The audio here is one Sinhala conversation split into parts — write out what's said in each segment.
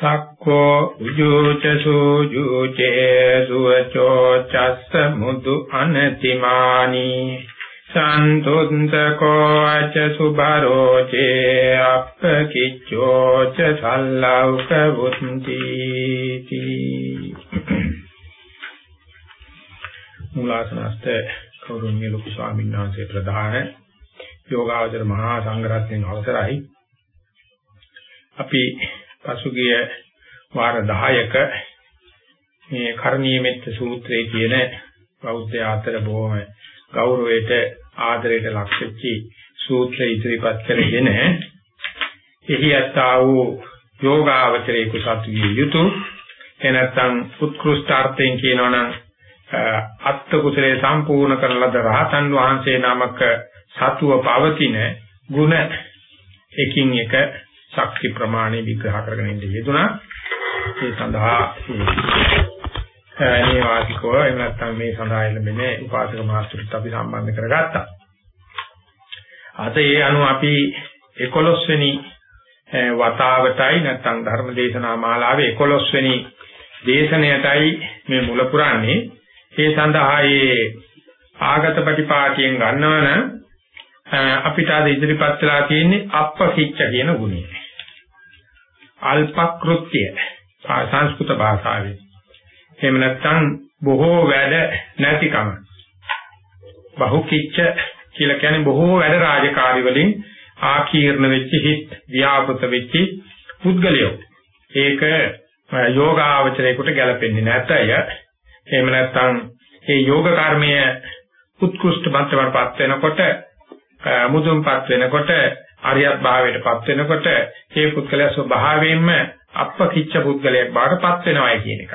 සක්කෝ උජුච සූජුචේ සුවචෝ චස්ස මුදු අනතිමානි සන්තුන්තකෝ අච සුබරෝචේ අප්පකිච්ඡෝ ච සල්ලෞක වුන්ති මූලාසනස්ත කෞරුණ්‍ය ලොකු ස්වාමීන් වහන්සේ ප්‍රධාන යෝගාවචර මහා සංඝරත්නයන් අවසරයි. අපි පසුගිය වාර 10ක මේ කරණීය මෙත්ත සූත්‍රයේ කියන බෞද්ධ ආතර බොහොම ගෞරවයට ආදරයට ලක් වෙච්චි සූත්‍රය ඉදිරිපත් කරගෙන එහි ඇත්තා වූ යෝගාවචරයේ කුසත්විය යුතු එනත්තම් උත්කෘෂ්ඨාර්ථයෙන් කියනවනම් අත්ත කුසලයේ සම්පූර්ණ කරන ලද රහතන් වහන්සේ නමක සතුව පවතින ಗುಣ එකින් එක ශක්ති ප්‍රමාණය විග්‍රහ කරගෙන ඉන්න යෙදුනා. ඒ සඳහා මේ වාසිකව එහෙම නැත්නම් මේ සඳහා ලැබෙන උපාසක මාස්ටර්ත් අපි සම්බන්ධ කරගත්තා. අද ඒ අනුව අපි 11 වෙනි වතාවටයි නැත්නම් ධර්ම දේශනා මාලාවේ 11 වෙනි දේශනයටයි මේ මුල පුරන්නේ. ඒ සඳහා ඒ ආගත ප්‍රතිපාටියෙන් ගන්නවන අපිට අද ඉදිරිපත් වෙලා තියෙන්නේ අප්පකිච්ච කියන ගුණය. අල්පකෘත්‍ය සංස්කෘත භාෂාවේ. එහෙම නැත්නම් බොහෝ වැඩ නැතිකම. බහුකිච්ච කියලා කියන්නේ බොහෝ වැඩ රාජකාරි වලින් ආකීර්ණ වෙච්ච හිත් ව්‍යාපෘත වෙච්ච පුද්ගලයෝ. ඒක යෝගාවචරයකට ගැලපෙන්නේ නැතය. එහෙම නැත්නම් මේ යෝග කර්මය උත්කෘෂ්ඨ මට්ටමටපත් වෙනකොට මුදුන්පත් වෙනකොට අරියත් භාවයටපත් වෙනකොට ඒ පුද්ගලයා ස්වභාවයෙන්ම අප්පකිච්ච පුද්ගලයෙක් බාටපත් වෙනවායි කියන එක.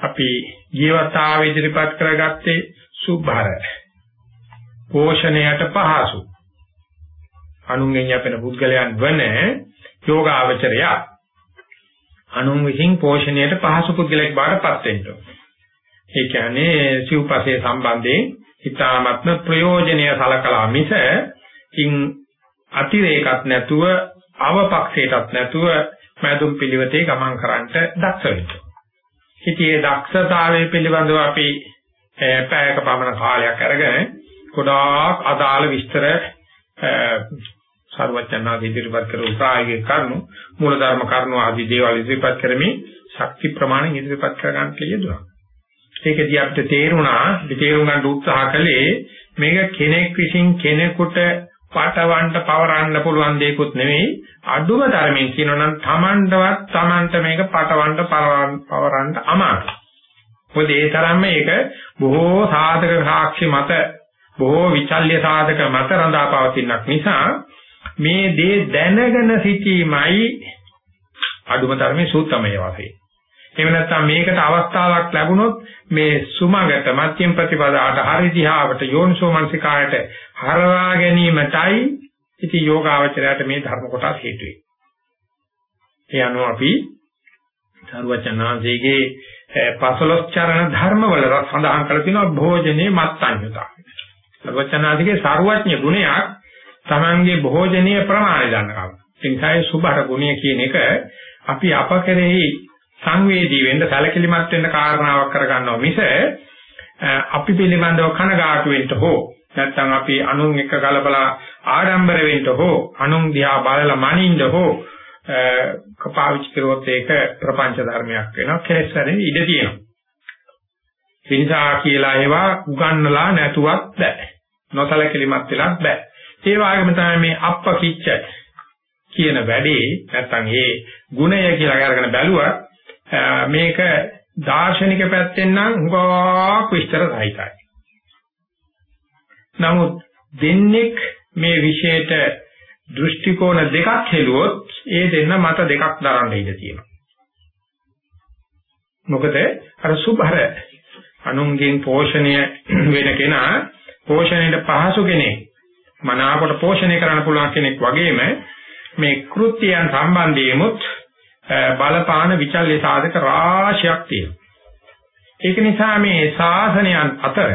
අපි ජීවතාව ඉදිරිපත් කරගත්තේ සුභර. පෝෂණයට පහසු. අනුන්ගෙන් යැපෙන පුද්ගලයන් වන යෝගාවචරය අනුන් විසින් පෝෂණයට පහසු පුද්ගලයෙක් බාටපත් වෙන්න ඒ කියන්නේ සිව්පසේ සම්බන්ධයෙන් ඊ타ත්ම ප්‍රයෝජනීය සලකලා මිස ඉන් අතිරේකත් නැතුව අවපක්ෂයටත් නැතුව මැදුම් පිළිවෙතේ ගමන් කරන්නට දක්ෂ වෙන්න. ඉතින් මේ දක්ෂතාවය පිළිබඳව අපි පැයක පමණ කාලයක් අරගෙන ගොඩාක් අදාළ විස්තර සර්වඥාදී ඉදිරිපත් කර උපායයේ කරුණු මූලධර්ම කරුණු ආදී දේවල් ඉදිරිපත් කරමින් ශක්ති ප්‍රමාණය ඉදිරිපත් කර ගන්න කියදුනා. ඒකදී අපිට තේරුණා, තේරුම් ගන්න උත්සාහ කළේ මේක කෙනෙක් විසින් කෙනෙකුට පටවන්න පවරන්න පුළුවන් දෙයක්වත් නෙවෙයි අඩුම තරමින් කියනනම් Tamanටවත් Tamanට මේක පටවන්න පවරන්න අමාරුයි. මොකද ඒ තරම්ම මේක බොහෝ සාධක සාක්ෂි මත බොහෝ විචල්්‍ය සාධක මත රඳා පවතිනක් නිසා මේ දේ දැනගෙන සිටීමයි අඩුම තරමේ සූත්‍රමය වශයෙන්. එහෙම නැත්නම් මේකට අවස්ථාවක් ලැබුණොත් මේ සුමගත මධ්‍යම ප්‍රතිපදාට හරි දිහාවට යෝනිසෝ මනසිකායට හරවා ගැනීමටයි ඉති යෝගාවචරයට මේ ධර්ම කොටස් හේතු වෙන්නේ. ඒ අනුව අපි සරුවචනාංශයේ පසලොස් චරණ ධර්මවල සඳහන් කරලා තියෙනවා භෝජනේ මත්ඤ්‍යතා. සර්වචනාදිගේ සාරවත්ඥ ගුණයක් Tamange භෝජනීය ප්‍රමාණය දන්නවා. ඒ නිසා ඒ සුභර ගුණය කියන එක අපි අප කෙරෙහි සංවේදී වෙන්න සැලකිලිමත් වෙන්න කාරණාවක් කරගන්නවා මිස අපි පිළිබඳව කනගාටු වෙන්න හෝ නැත්නම් අපි අනුන් එක්ක කලබලා ආඩම්බර වෙන්න හෝ අනුන් දිහා බලලා මනින්න හෝ කපාවිච්චි කරුවොත් ඒක ප්‍රපංච ධර්මයක් වෙනවා කෙලෙස් වලින් ඉඩ තියෙනවා. විනිසා කියලා ඒවා උගන්නලා නැතුවත් බෑ. නොසලකලිමත් වෙලත් බෑ. ඒ වගේම තමයි මේ අප්පකිච්ච කියන වැඩේ නැත්නම් ඒ ගුණය කියලා අරගෙන බැලුවා මේක දාර්ශනික පැත්තෙන් නම් හුඟක් විස්තර සහිතයි. නමුත් දෙන්නෙක් මේ විශේෂයට දෘෂ්ටි කෝණ දෙකක් හෙළුවොත් ඒ දෙන්න මත දෙකක් දරන්න ඉඩ තියෙනවා. මොකද අර සුභර අනුන්ගෙන් පෝෂණය වෙන කෙනා පෝෂණයට පහසු කෙනෙක් මනාවට පෝෂණය කරන්න පුළුවන් කෙනෙක් වගේම මේ කෘත්‍යයන් සම්බන්ධයෙමුත් බලපාන විචල්්‍ය සාධක රාශියක් තියෙනවා. ඒක නිසා මේ ශාසනයන් අතර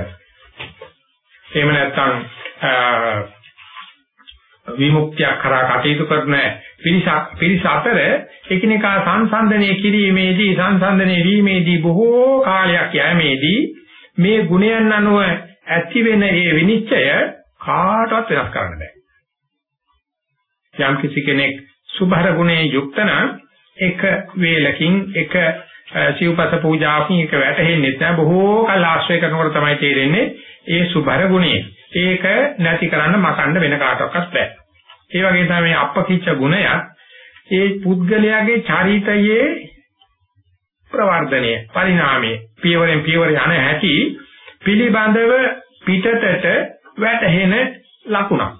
එහෙම නැත්නම් විමුක්තිය කරා කටයුතු කරන පිරිසක් පිරිස අතර එකිනෙකා සංසන්දනය කිරීමේදී සංසන්දනය වීමේදී බොහෝ කාලයක් යෑමේදී මේ ගුණයන් අනුව ඇති වෙන ඒ විනිශ්චය කාටවත් වෙනස් කරන්න බෑ. යම් කිසි කෙනෙක් සුභර ගුණේ යුක්ත නම් එක වේලකින් එක සිව්පස පූජාවකින් එක වැටෙන්නේ නැහැ බොහෝ කල් ආශ්‍රය කරනකොට තමයි තේරෙන්නේ ඒ සුභර ගුණේ. ඒක නැති කරන්න මකන්න වෙන කාටවත් බෑ. ඒ වගේ තමයි අපකිච්ච ගුණය ඒ පුද්ගලයාගේ චරිතයේ ප්‍රවර්ධනය පරිණාමය පියවරෙන් පියවර යන හැටි පිළිබඳව පිටතට වැටහෙන ලකුණක්.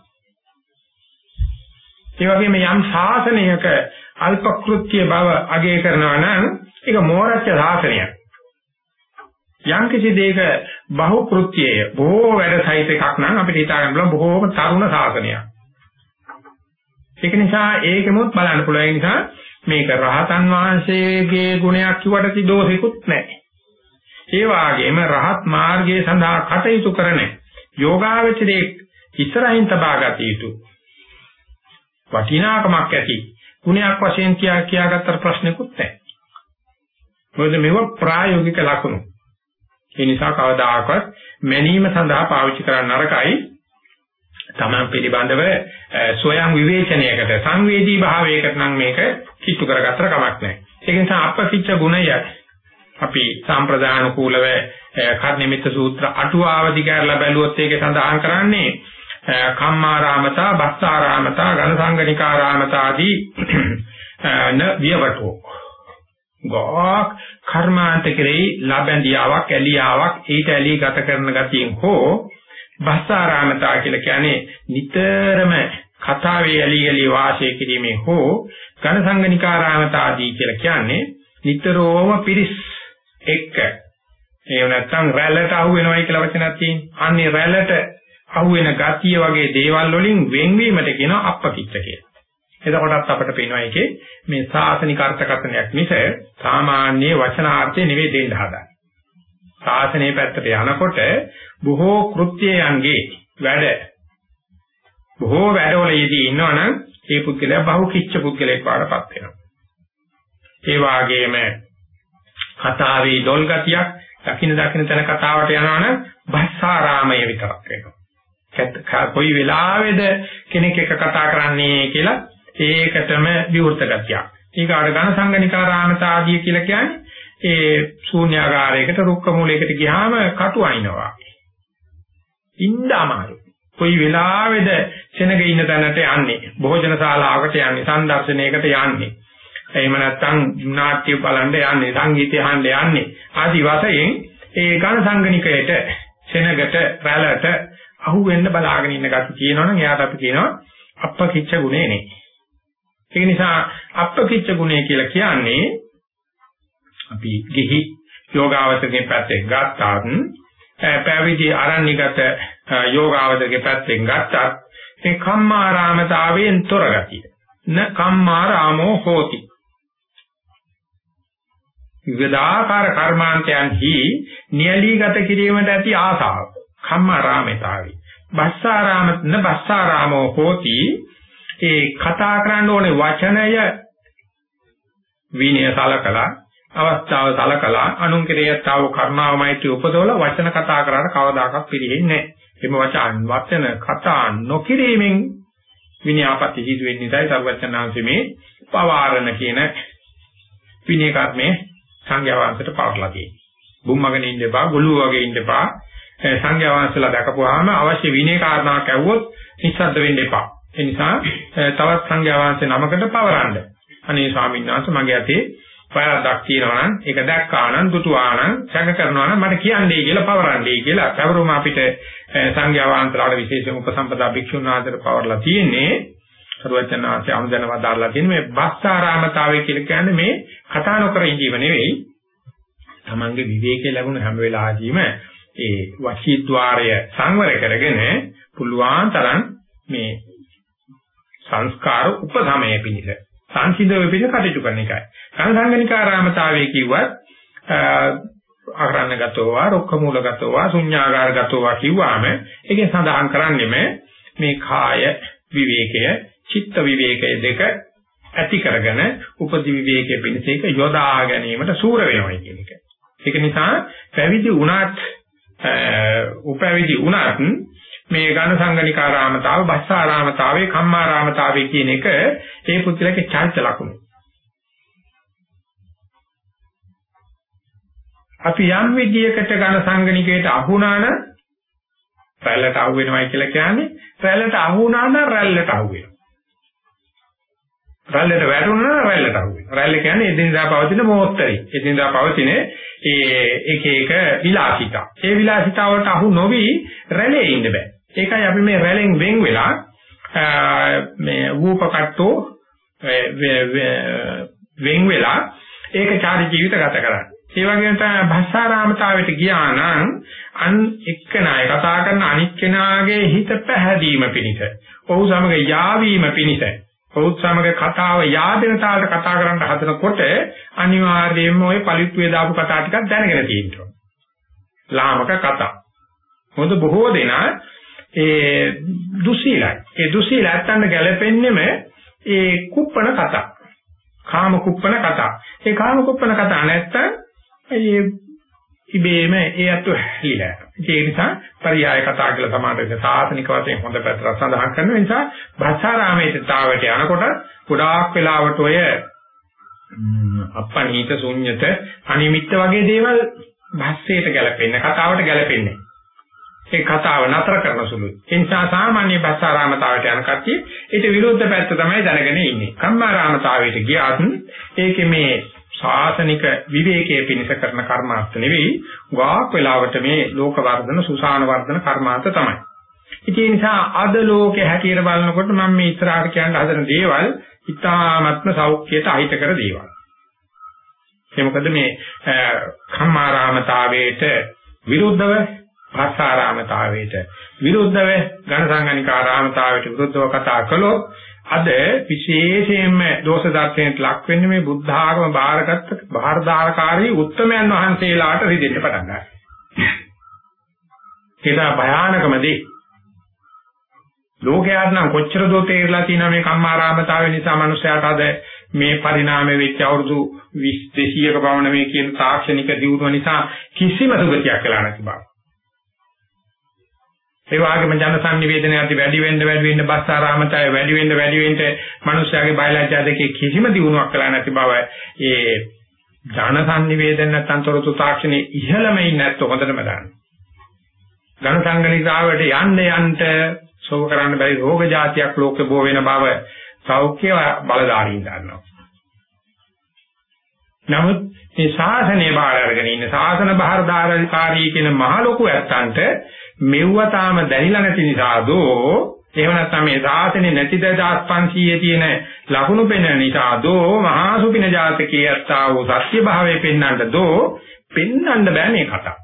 ඒ වගේම යම් ශාසනයක අල්පකෘත්‍ය බව අගය කරනවා නම් ඒක මෝරච්ච ශාසනයක්. යම් කිසි දෙයක බහුකෘත්‍යය බොහෝ වැඩ සහිත එකක් නම් අපිට හිතා ගන්න පුළුවන් බොහෝම තරුණ ශාසනයක්. ඒක නිසා ඒකෙමුත් බලන්න පුළුවන්. ඒ නිසා මේක රහතන් වහන්සේගේ ගුණයක් කිව්වට දෝෂිකුත් නැහැ. ඒ වාගේම රහත් මාර්ගයේ සඳහා කටයුතු කරන යෝගාවචරයේ ඉස්සරහින් තබාගත යුතු වටිනාකමක් ඇති ගුණයක් වශයෙන් කියා කියාගත්තට ප්‍රශ්නකුත් නැහැ. මොකද මේව ප්‍රායෝගික ලක්ෂණ. ඒ නිසා කවදාකවත් මැනීම සඳහා පාවිච්චි කරන්න නරකයි. තමන් පිළිබඳව සොයම් විවේචනයකට සංවේදී භාවයකට නම් මේක කිට්ටු කරගත්තර කමක් නැහැ. ඒක නිසා අපපිච්ච ගුණය අපි සම්ප්‍රදාන කූලව කර්ණිමිත සූත්‍ර අටුවාවදි කරලා බැලුවොත් ඒකේ සඳහන් කරන්නේ කම්මාරාමතා, බස්සාරාමතා, ඝනසංගනිකාරාමතා ආදී න වියවටෝ. ගෝක් කර්මාන්ත කෙරෙහි ලබැඳියාවක්, ඇලියාවක්, ඊට ඇලී ගත කරන ගතියෙන් හෝ බස්සාරාමතා කියලා කියන්නේ නිතරම කතාවේ ඇලී ඇලී වාසය කිරීමේ හෝ ඝනසංගනිකාරාමතා ආදී කියලා කියන්නේ නිතරම පිරිස් එක්ක එහෙම නැත්නම් රැල්ලට අහු වෙනවයි කියලා වචනක් තියෙනවා. අන්නේ රැල්ලට අහු වෙන ගතිය වගේ දේවල් වලින් වෙන්වීමට කියනවා අපකිච්ච කියලා. එතකොටත් අපිට පේනවා එකේ මේ සාසනික අර්ථකථනයක් මිස සාමාන්‍ය වචනාර්ථය නෙවෙයි දෙන්න හදන්නේ. සාසනයේ පැත්තට යනකොට බොහෝ කෘත්‍යයන්ගේ වැඩ බොහෝ වැඩවලදී ඉන්නවනම් ඒ පුද්ගලයා බහුකිච්ච පුද්ගලෙක් වඩපත් වෙනවා. ඒ වාගේම කතාවේ ඩොල් ගතියක් දකින්න දකින්න තැන කතාවට යනවනම් භස්සාරාමය විතරක් වෙනවා. කොයි වෙලාවේද කෙනෙක් එක කතා කරන්නේ කියලා ඒකටම විවෘත ගතියක්. ඊගාට ඝන සංගනිකාරාමත ආදී කියලා කියන්නේ ඒ ශූන්‍යාකාරයකට රුක්ක මූලයකට ගියාම කටු අයින්නවා. ඉන්න අමාරු. කොයි වෙලාවේද සෙනග ඉන්න තැනට යන්නේ භෝජන ශාලාවකට යන්නේ සංදර්ශනයකට යන්නේ එහෙම නැත්නම් නාට්‍ය බලන්න යන්නේ සංගීතය අහන්න යන්නේ ආදි වශයෙන් ඒ ඝන සංගනිකයට සෙනගට රැළට අහු වෙන්න බලාගෙන ඉන්න ගැටි කියනවනම් එයාට අපි කියනවා අප්පකිච්ච ගුණේ නේ. ඒ නිසා අප්පකිච්ච ගුණය කියලා කියන්නේ අපි ගිහි යෝගාවචරයේ පැත්තෙන් ගත්තාත් පැවිදි ආරණ්‍යගත යෝගාවචරයේ පැත්තෙන් ගත්තත් මේ කම්මාරාමතාවයෙන් තොර ගතිය. න කම්මාරාමෝ හෝති. විවිධාකාර කර්මාන්තයන්හි නියලීගත කිරීමට ඇති ආසාව කම්මාරාමතාවයි බස්සාරාම න බස්සාරාමෝ හෝති ඒ කතා කරන්න ඕනේ වචනය විනය සලකලා අවස්ථාව සලකලා අනුන් කෙරෙහිතාව කරුණාවමයිති උපදවල වචන කතා කරාට කවදාකවත් පිළිහෙන්නේ නැහැ. එම වචන වචන කතා නොකිරීමෙන් විනයාපති හිතු වෙන්නේ නැයි සර්වචනාංශ මේ පවාරණ කියන විනය කර්මයේ සංඝයා වහන්සේට පාරලා තියෙනවා. බුම්මගෙන ඉන්න එපා, ගොළු වගේ ඉන්න එපා. සංඝයා වහන්සේලා දැකපුවාම අවශ්‍ය විනය කාරණාවක් ඇහුවොත් නිස්සද්ද වෙන්න එපා. ඒ නිසා තවත් සංඝයා වහන්සේ නමකට පවරන්න. අනේ ස්වාමීන් වහන්සේ මගේ අතේ වැරද්දක් තියෙනවා නම් ඒක දැක්කා නම් දුටුවා නම් සැක කරනවා නම් මට කියන්නේ කියලා පවරන්නේ කියලා පැවරුම අපිට සංඝයා වහන්සේලාට විශේෂම උපසම්පදා භික්ෂුන් වහන්සේට පවරලා තියෙන්නේ සරුවචනාංශය අනුදැන වදාarලා තියෙන මේ බස්සාරාමතාවය කියලා කියන්නේ මේ කතා නොකර ඉඳීම නෙවෙයි තමන්ගේ විවේකයේ ලැබුණ හැම වෙලාවෙදීම ඒ වශීද්්වාරය සංවර කරගෙන පුළුවන් තරම් මේ සංස්කාර උපසමය පිණිස සංසිඳව පිණිස කටයුතු කරන එකයි. සංසංගනිකාරාමතාවයේ කිව්වත් අරණගතව රොක්කමූලගතව ශුන්‍යාගාරගතව කිව්වාම ඒකෙන් සඳහන් කරන්නේම මේ කාය විවේකය චිත්ත විවේකය දෙක ඇති කරගෙන උපදි විවේකයේ පිණිස ඒක යොදා ගැනීමට සූර වෙනවා කියන එක. ඒක නිසා පැවිදි වුණත් උපැවිදි වුණත් මේ ඝන සංගණිකාරාමතාව, බස්සාරාමතාවේ, කම්මාරාමතාවේ කියන එක ඒ පුද්ගලගේ චරිත ලක්ෂණ. අපි යම් විදියකට ඝන සංගණිකයට අහුණා නම් රැල්ලට අහු වෙනවයි කියලා කියන්නේ රැල්ලට අහු වුණා නම් රැල්ලට අහු වෙනවා. රැල්ලට වැටුණා නම් රැල්ලට අහු වෙනවා. රැල්ල කියන්නේ එදිනදා පවතින මොහොතරයි. එදිනදා පවතින ඒ එක එක විලාසිතා. ඒ විලාසිතාවට අහු නොවි රැළේ ඉන්න බෑ. ඒකයි අපි මේ රැළෙන් වෙන් වෙලා මේ වූපකට්ටෝ වෙන් වෙලා ඒකචාරී ජීවිත ගත කරන්නේ. ඒ වගේම තමයි භස්සාරාමතාවයට ගියා නම් අන් එක්කනාය කතා කරන අනිත් කෙනාගේ හිත පැහැදීම පිණිස, ඔහු සමග යාවීම පිණිස ඔහුත් සමග කතාව yaadena තාලට කතා කරන්න හදනකොට අනිවාර්යයෙන්ම ওই පරිත්‍වේ දාපු කතා ටිකක් දැනගෙන තියෙන්න ඕන. ලාමක කතා. මොකද බොහෝ දෙනා ඒ දුසීලයි. ඒ දුසීල ඇත්තන්න ගැලපෙන්නෙම ඒ කුප්පණ කතා. කාම කුප්පණ කතා. ඒ කාම කුප්පණ කතා නැත්තම් ඒ ඉබේම ඒ අතු හැලිලා. ඒ නිසා පරියාය කතා කියලා සමාජයේ සාසනික වශයෙන් හොඳ පැත්තට සඳහන් කරන නිසා භාෂාරාමයේ තාවට යනකොට ගොඩාක් වෙලාවට ඔය අපණීත ශුන්්‍යත අනිමිත්ත වගේ දේවල් භාෂයට ගැලපෙන්නේ කතාවට ගැලපෙන්නේ. ඒ කතාව නතර කරන සුළුයි. ඒ නිසා සාමාන්‍ය භාෂාරාමතාවට යන කට්ටිය ඊට විරුද්ධ පැත්ත තමයි දැනගෙන ඉන්නේ. කම්මාරාමතාවයට ගියාත් ඒකේ මේ ශාසනික විවේකයේ පිණිස කරන කර්මාර්ථ නෙවෙයි ගාක් වෙලාවට මේ ලෝක වර්ධන සුසාන වර්ධන කර්මාර්ථ තමයි. ඉතින් ඒ නිසා අද ලෝකේ හැටියට බලනකොට මම මේ ඉස්සරහට කියන්න හදන දේවල් ඉතාමත්ම සෞඛ්‍යයට අහිත කර දේවල්. ඒ මොකද මේ කම්මාරාමතාවයට විරුද්ධව භාෂාරාමතාවයට විරුද්ධව ඝනසංගනිකාරාමතාවයට විරුද්ධව කතා කළොත් අද විශේෂයෙන්ම දෝෂ දර්ශනයට ලක් වෙන්නේ මේ බුද්ධ ආගම බාරගත්ත බාහදාරකාරී උත්තමයන් වහන්සේලාට රිදෙන්න පටන් ගන්නවා. ඒක භයානකම දේ. ලෝකයාට නම් කොච්චර දෝ තේරලා තියෙනවා මේ කම්මාරාමතාවය නිසා මිනිස්යාට අද මේ පරිණාමය වෙච්ච අවුරුදු 20 200ක පමණ මේ කියන තාක්ෂණික දියුණුව නිසා කිසිම සුගතියක් වෙලා නැති බව. ඒ වගේම ජනසන්නිවේදනය ඇති වැඩි වෙන්න වැඩි වෙන්න බස්සාරාමතය වැඩි වෙන්න වැඩි වෙන්න මිනිස්යාගේ බයලජ්ජා දෙකේ කිසිම දියුණුවක් කළා නැති බව ඒ ජනසන්නිවේදන නැත්නම් තොරතුරු තාක්ෂණයේ ඉහළම ඉන්නේ නැත්නම් හොඳටම දන්න. ඝන සංගණිකාවට යන්න යන්න සෝව කරන්න බැරි රෝග જાතියක් ලෝකේ බෝ වෙන බව සෞඛ්‍ය බලධාරීන් දන්නවා. නමුත් මේ ශාසනය බාර අරගෙන ඉන්න ශාසන බාරධාරකාරී කියන මහ ලොකු ඇත්තන්ට මෙව්ව තාම දැනිලා නැති නිසාදෝ එහෙම නැත්නම් මේ සාසනේ නැති 2500 තියෙන ලකුණු පෙන්වන නිසාදෝ මහා සුපින ජාතකයේ අත්තා වූ සත්‍ය භාවය පෙන්වන්නද දෝ පෙන්වන්න බෑ මේ කතාව.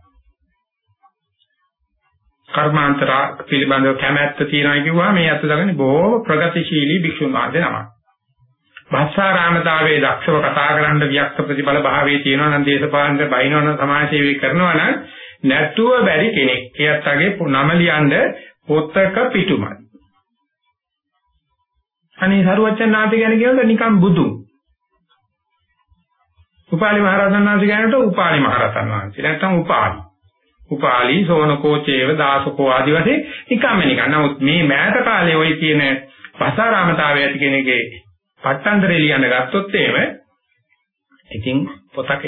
කර්මාන්තර පිළිබඳව කැමැත්ත තියනවා කිව්වා මේ අත දගන්නේ බොහොම ප්‍රගතිශීලී භික්ෂුන් වහන්සේ නමක්. භාෂාරාමතාවයේ දක්ෂව කතා කරන්න වික්ත ප්‍රතිබල භාවයේ තියෙනවා නම් දේශපාලන බයිනවා නම් සමාජ සේවය කරනවා නම් නැතුව බැරි කෙනෙක්. එයත්ගේ නම ලියන්න පොතක පිටුමයි. අනේ සරුවචනාන්ත ගැන කියනකොට නිකන් බුදුන්. උපාලි මහරහතන් වහන්සේ ගැනට උපාලි මහරහතන් වහන්සේ. නැත්තම් උපාලි. උපාලි සෝනකෝ චේව දාසකෝ ආදි වශයෙන් නිකම්ම නිකන්. නමුත් මේ මෑත කාලේ ওই කියන භාෂාරාමතාවය ඇති කෙනෙක්ගේ පට්ටන්දරේ ලියන්න ගත්තොත් එහෙම ඉතින් පොතක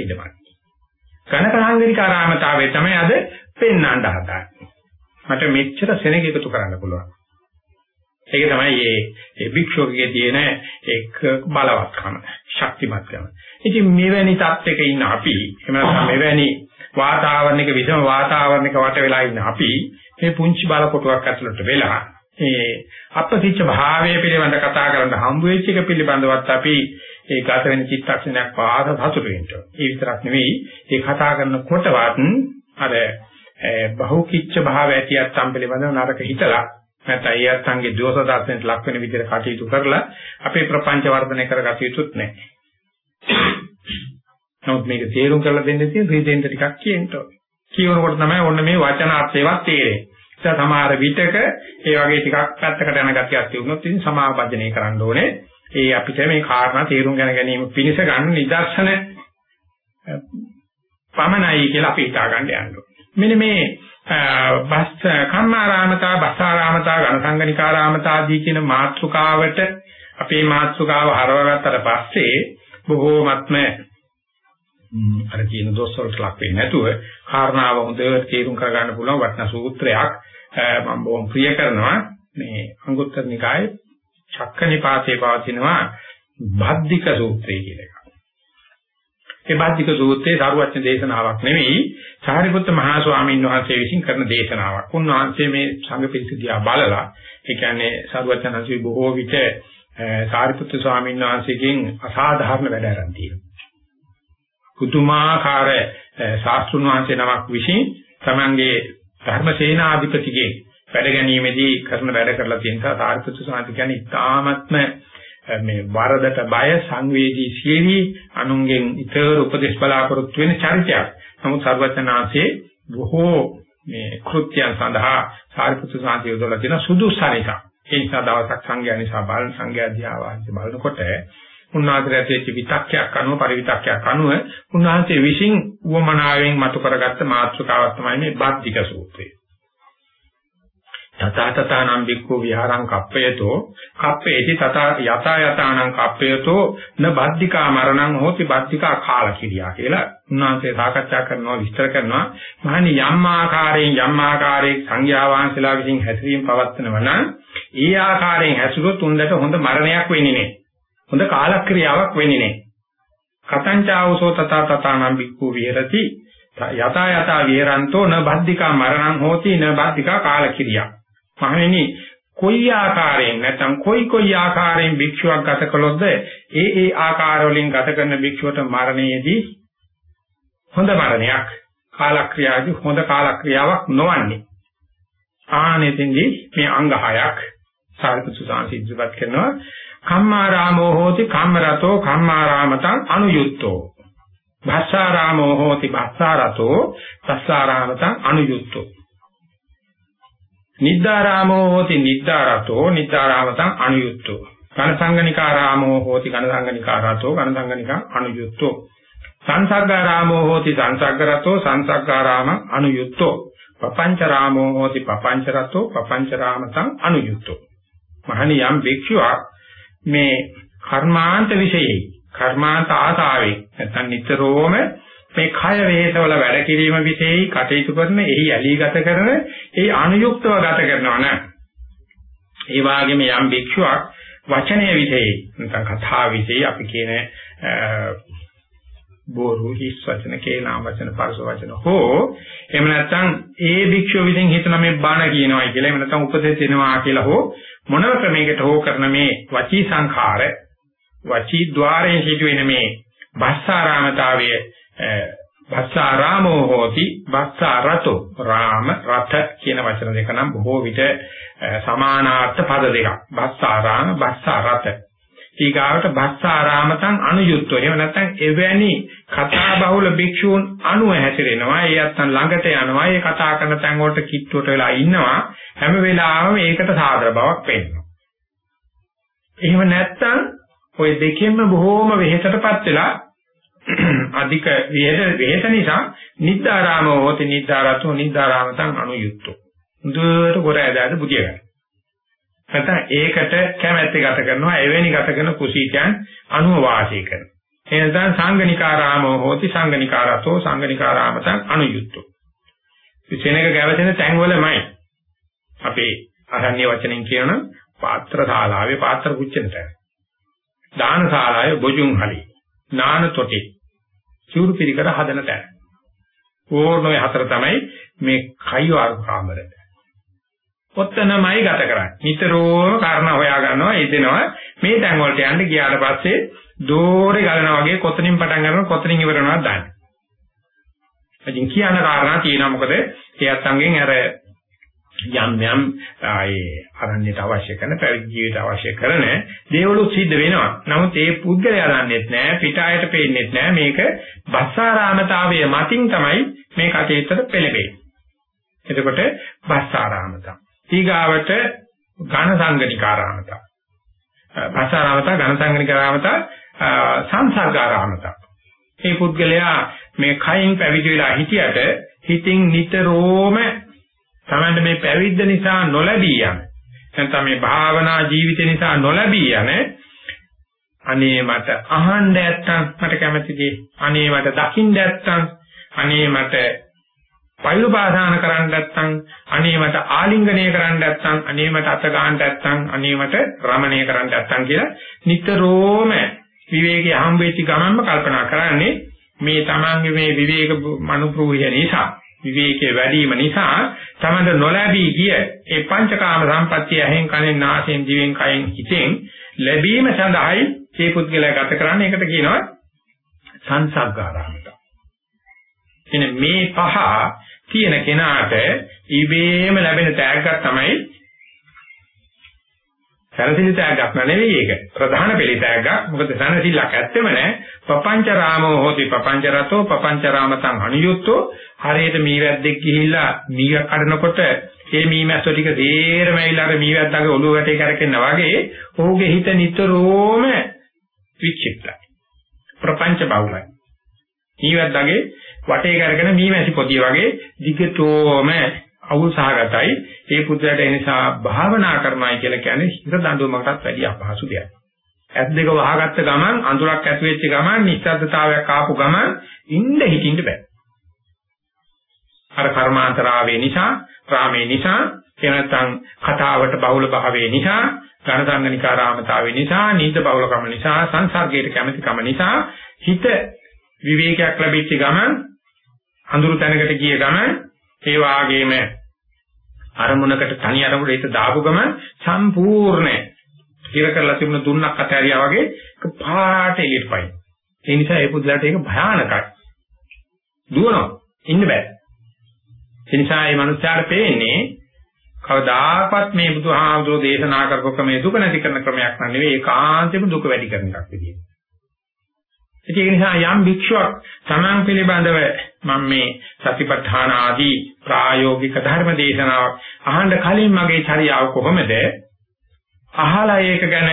ඉදමයි. ඝනකාංගිකාරාමතාවය තමයි අද පෙන්වන්න හදාන්නේ. මට මෙච්චර සෙනග එකතු කරන්න පුළුවන්. ඒක තමයි මේ ඒ භික්ෂුවකගේ තියෙන එක් බලවත්කම, ශක්තිමත්කම. ඉතින් මෙවැනි තත්යක ඉන්න අපි, එහෙම නැත්නම් මෙවැනි වාතාවරණයක විසම වාතාවරණයක වට වෙලා ඉන්න අපි මේ පුංචි බල කොටුවක් ඇතුළට වෙලා මේ අපසිච්ච භාවය පිළිබඳ කතා කරන්න හම්බ වෙච්ච එක පිළිබඳවත් අපි ඒ ගත වෙන චිත්තක්ෂණයක් පාද සතුට වෙන්න. ඒ විතරක් නෙවෙයි ඒ කතා කරනකොටවත් අර බහුකිච්ච භාවය ඇතියත් සම් පිළිබඳව නරක හිතලා නැත්නම් ඒ අත්ංගේ දෝෂ දර්ශනයට ලක් වෙන විදිහට කටයුතු කරලා අපේ ප්‍රපංච වර්ධනය කරගත යුතුත් නැහැ. නමුත් මේක තේරුම් කරලා දෙන්න තියෙන රීතෙන්ට ටිකක් කියන්න ඕනේ. කියනකොට තමයි ඔන්න මේ වචනාර්ථේවත් තේරෙන්නේ. ඒ සමහර විටක ඒ වගේ ටිකක් පැත්තකට යන ගතියක් තිබුණොත් ඉතින් සමාවර්ජනය කරන්න ඕනේ. ඒ අපිට මේ කාරණා තේරුම් ගන්න ගැනීම පිණිස ගන්න නිදර්ශන පමණයි කියලා අපි හිතා ගන්න යනවා. මෙන්න මේ බස් කම්මාරාමතා බස්සාරාමතා ඝනසංගනිකාරාමතා ආදී කියන මාත්‍රකාවට අපේ මාත්‍රකාව හරවගත්තට පස්සේ බොහෝමත්ම අර කියන දොස් වලට ලක් වෙන්නේ නැතුව කාරණාව හොඳට තේරුම් කරගන්න පුළුවන් වටිනා සූත්‍රයක් මම බොහොම ප්‍රිය කරනවා මේ අංගුත්තර නිකායේ චක්කනිපාතේ පවතිනවා බද්ධික සූත්‍රය කියලා එකක්. ඒ බද්ධික සූත්‍රයේ සාරවත්න දේශනාවක් නෙවෙයි සාරිපුත්ත මහා ස්වාමීන් වහන්සේ විසින් කරන දේශනාවක්. උන්වහන්සේ මේ සංඝ පිරිසිදියා බලලා ඒ කියන්නේ සාරවත්නන්සේ බොහෝ විට සාරිපුත්ත ස්වාමීන් වහන්සේගෙන් අසාධාරණ වැඩ ආරම්භ තියෙනවා. පුදුමාකාර ශාස්ත්‍රුන් වහන්සේ නමක් විසින් තමන්ගේ ධර්මසේනාධිපතිගේ වැඩ ගැනීමේදී කරන වැඩ කරලා තියෙන නිසා සාරිපුත්‍ර සාන්ති කියන්නේ ඉතාමත්ම මේ වරදට බය සංවේදී සීවි අනුන්ගෙන් ඊතර උපදේශ බලාපොරොත්තු වෙන චරිතයක්. නමුත් සර්වචනාංශේ බොහෝ මේ කෘත්‍යයන් සඳහා සාරිපුත්‍ර සාන්ති යොදලා තියෙන සුදුසනික. ඒ නිසා දවසක් සංඝයා නිසා බලන සංඝයා දිහා වාසිය බලනකොට උන්වහන්සේ ඇතුලේ විතක්කයක් අනුව පරිවිතක්කයක් අනුව උන්වහන්සේ විසින් උවමනාවෙන් මතු කරගත්ත මාතෘකාවක් තමයි මේ බද්ධික සූත්‍රය. තථා තථානම් වික්ඛු විහාරං කප්පයතෝ කප්පේති තථා යතා යතානම් කප්පයතෝ න බද්ධිකා මරණං හෝති බද්ධිකා කාල කිරියා කියලා උන්වහන්සේ සාකච්ඡා කරනවා විස්තර කරනවා. මහනි යම් ආකාරයෙන් යම් ආකාරයක සංඥා වහන්සලා විසින් හැසිරීම පවත්වනවා නම් ඒ ආකාරයෙන් හැසිරුවොත් උන්දට හොඳ මරණයක් වෙන්නේ නැහැ. හොඳ කාලක්‍රියාවක් වෙන්නේ නැහැ. කතංචාවසෝ තථා තථානම් වික්ඛු විහෙරති. යතා යතා විහෙරන්තෝ න බද්ධිකා මරණං හෝති න බද්ධිකා කාල කිරියා මහණෙනි කොයි ආකාරයෙන් නැත්නම් කොයි කොයි ආකාරයෙන් භික්ෂුවක් ගත කළොත්ද? ඒ ඒ ආකාර වලින් ගත කරන භික්ෂුවට මරණයේදී හොඳ මරණයක් කාලක්‍රියාදී හොඳ කාලක්‍රියාවක් නොවන්නේ. ආනෙතෙන්දී මේ අංග හයක් සාරිපුත්‍ර සාංශිද්දපත් කරනවා. කම්මාරාමෝ හෝති කම්මරතෝ කම්මාරාමතං අනුයුක්තෝ භස්සාරාමෝ හෝති භස්සාරතෝ භස්සාරාමතං අනුයුක්තෝ නිද්දාරාමෝ හෝති නිද්දාරතෝ නිද්දාරාමතං අනුයුක්තෝ කනසංගනිකාරාමෝ හෝති කනසංගනිකාරතෝ කනසංගනිකං අනුයුක්තෝ සංසග්ගාරාමෝ හෝති සංසග්ගරතෝ සංසග්ගාරාම අනුයුක්තෝ පපංචරාමෝ හෝති පපංචරතෝ පපංචරාමතං අනුයුක්තෝ මහණි යම් භික්ෂුවක් මේ කර්මාන්ත විශේෂයි කර්මාන්ත ආසාවේ නැත්නම් නිතරම මේ කය වේසවල වැඩ කිරීම විශේෂයි කටයුතු කරන එහි ඇලී ගත කරන ඒ අනුයුක්තව ගත කරනවා නම් ඒ වගේම යම් භික්ෂුවක් වචනය විශේෂයි නැත්නම් කතා විශේෂයි අපි කියන බෝරු හිස් වචන කේනා වචන පරස වචන හෝ එහෙම නැත්නම් ඒ භික්ෂුව විසින් හිතන මේ බණ කියනවා කියලා එහෙම නැත්නම් උපදෙස් දෙනවා කියලා හෝ මොනම ක්‍රමයකට හෝ කරන මේ වචී සංඛාර වචී ద్వාරයෙන් සිදුවෙන මේ භස්සාරාමතාවයේ භස්සාරාමෝ හෝති භස්සාරතෝ රාම රත කියන වචන දෙක නම් බොහෝ විට සමානාර්ථ පද දෙකක් භස්සාරාම භස්සාරත ඊගාවට භස්සාරාමතං අනුයුක්තෝ. එහෙම නැත්නම් එවැනි කතා බහුල භික්ෂූන් අනුව හැසිරෙනවා. ඒ අත්තන් ළඟට යනවා. ඒ කතා කරන තැන් වලට කිට්ටුවට වෙලා ඉන්නවා. හැම වෙලාවෙම ඒකට සාදර බවක් පෙන්වනවා. එහෙම නැත්නම් ওই දෙකෙන්ම බොහෝම වෙහෙසටපත් වෙලා අධික වෙහෙස වෙහෙස නිසා නිද්දාරාමෝ හොති නිද්දාරතෝ නිද්දාරාමතං අනුයුක්තෝ. හොඳට ගොර ඇදාද බුදිය ගන්න. නැත්නම් ඒකට කැමැත්ත ගත කරනවා එවැනි ගත කරන කුසීතයන් අනුව වාසය කරනවා. එනසම් සංගනිකාරාමෝ හෝති සංගනිකාරතෝ සංගනිකාරාමතං අනුයුක්තෝ. විසෙනක ගැවසෙන තැන්වලමයි අපේ අරණ්‍ය වචනෙන් කියන පාත්‍ර ශාලාවේ පාත්‍ර කුච්චෙන්ට. දාන ශාලාවේ බොජුන් හලි. නාන තොටි. චූරු පිළිකර හදන තැන. ඕනෝයි හතර තමයි මේ කයිවාරු කාමරය. ඔත්තනමයි ගත කරන්නේ. නිතරම කාරණා හොයා ගන්නවා, එදෙනවා. මේ තැන් වලට යන්න ගියාට පස්සේ දෝරේ ගලනවා වගේ කොතනින් පටන් ගන්නවද කොතනින් ඉවර වෙනවද දන්නේ. ඉතින් කියන කාරණා තියෙනවා මොකද එයත් අංගෙන් අර යම් යම් ඒ අරණ්‍යට අවශ්‍ය කරන පැවිදි ජීවිත අවශ්‍ය කරන දේවලු සිද්ධ වෙනවා. නමුත් ඒ පුද්ගලයා දන්නේත් නැහැ, පිටායට පේන්නේත් නැහැ. මේක බස්සාරාමතාවයේ මතින් තමයි මේ කටේතර පෙළෙන්නේ. එතකොට බස්සාරාමතා. ඊගාවට ඝන සංගනිකාරාමතා. බස්සාරාමතා, ඝන සංගනිකාරාමතා, සංසර්ගාරාමතා. මේ පුද්ගලයා මේ කයින් පැවිදි වෙලා හිටියට හිතින් නිතරම තමයි මේ පැවිද්ද නිසා නොලැබී යන. නැත්නම් මේ භාවනා ජීවිතය නිසා නොලැබී යන අනේ මට අහන්න නැත්තම් මට කැමතිදී අනේ මට දකින්න නැත්තම් අනේ මට පෛරුපාසාන කරන්න නැත්තම් අනේ මට ආලිංගනය කරන්න නැත්තම් අනේ මට අත ගන්න නැත්තම් අනේ මට රමණය කරන්න නැත්තම් කියලා නිතරම විවේකී හම්බෙච්ච ගමන්ම කල්පනා කරන්නේ මේ තමන්ගේ මේ විවේක මනුප්‍රූහිය නිසා. විවේකයේ වැඩිම නිසා තමන්ට නොලැබී ගිය ඒ පංචකාම සම්පත්තිය ඇහෙන් කනෙන් නාසයෙන් දිවෙන් කයෙන් හිතෙන් ලැබීම සඳහායි මේ පුද්ගලයා ගත කරන්නේ ඒකට කියනවා සංසග්ගාරාමත. එනේ මේ පහ තියෙන කෙනාට ඉබේම ලැබෙන තෑග්ගක් තමයි සැලසිලිතයක් ගන්න නෙවෙයි ඒක. ප්‍රධාන පිළිතයක් ගන්න. මොකද සැලසිල්ලක් ඇත්තෙම නැහැ. පපංච රාමෝ හෝති පපංච රතෝ පපංච රාමතං අනුයුක්තෝ හරියට මීවැද්දෙක් ගිහිල්ලා මීය කඩනකොට ඒ මීමැස්සෝ ටික තේරම ඇවිල්ලා අර මීවැද්දාගේ ඔළුව ගැටේ කරකිනවා වගේ ඔහුගේ හිත නිතරම විචිත්තයි. ප්‍රපංච බහුලයි. මීවැද්දාගේ වටේ කරගෙන මීමැසි පොදිය වගේ දිගටම අවුල් සහගතයි. ඒ පුද්ගලයාට ඒ නිසා භාවනා කරනයි කියලා කියන්නේ හිත දඬුවමකටත් වැඩිය අපහසු දෙයක්. ඇස් දෙක වහගත්ත ගමන් අඳුරක් ඇති වෙච්ච ගමන් නිස්සද්දතාවයක් ආපු ගමන් ඉන්න හිටින්න බෑ. අර කර්මාන්තරාවේ නිසා, රාමේ නිසා, එනතන් කතාවට බහුල භාවයේ නිසා, ඝනසංගනිකාරාමතාවේ නිසා, නීත බහුලකම නිසා, සංසර්ගයට කැමැතිකම නිසා හිත විවේකයක් ලැබිච්ච ගමන් අඳුරු තැනකට ගිය ගමන් ඒ වාගේම අරමුණකට තනි අරමුණට හිත දාපු ගම සම්පූර්ණ ඉර කරලා තිබුණ දුන්නක් අතහැරියා වගේ පාට එළියට පයින්. ඒ නිසා ඒ පුදුලට ඒක භයානකයි. දුවනවා. ඉන්න බෑ. ඒ නිසා මේ මනුස්සයාට පේන්නේ කවදාකවත් මේ බුදුහාමුදුරෝ දේශනා කරපු ක්‍රමයේ දුක නැති කරන ක්‍රමයක් නෙවෙයි ඒකාන්තෙම දුක වැඩි කරන එකක් විදියට. ඒක නිසා යම් භික්ෂුවක් තමන් පිළිබඳව මම මේ සතිපට්ඨාන ආදී ප්‍රායෝගික ධර්ම දේශනාවක් අහන්න කලින් මගේ චර්යාව කොහොමද? අහලා ඒක ගැන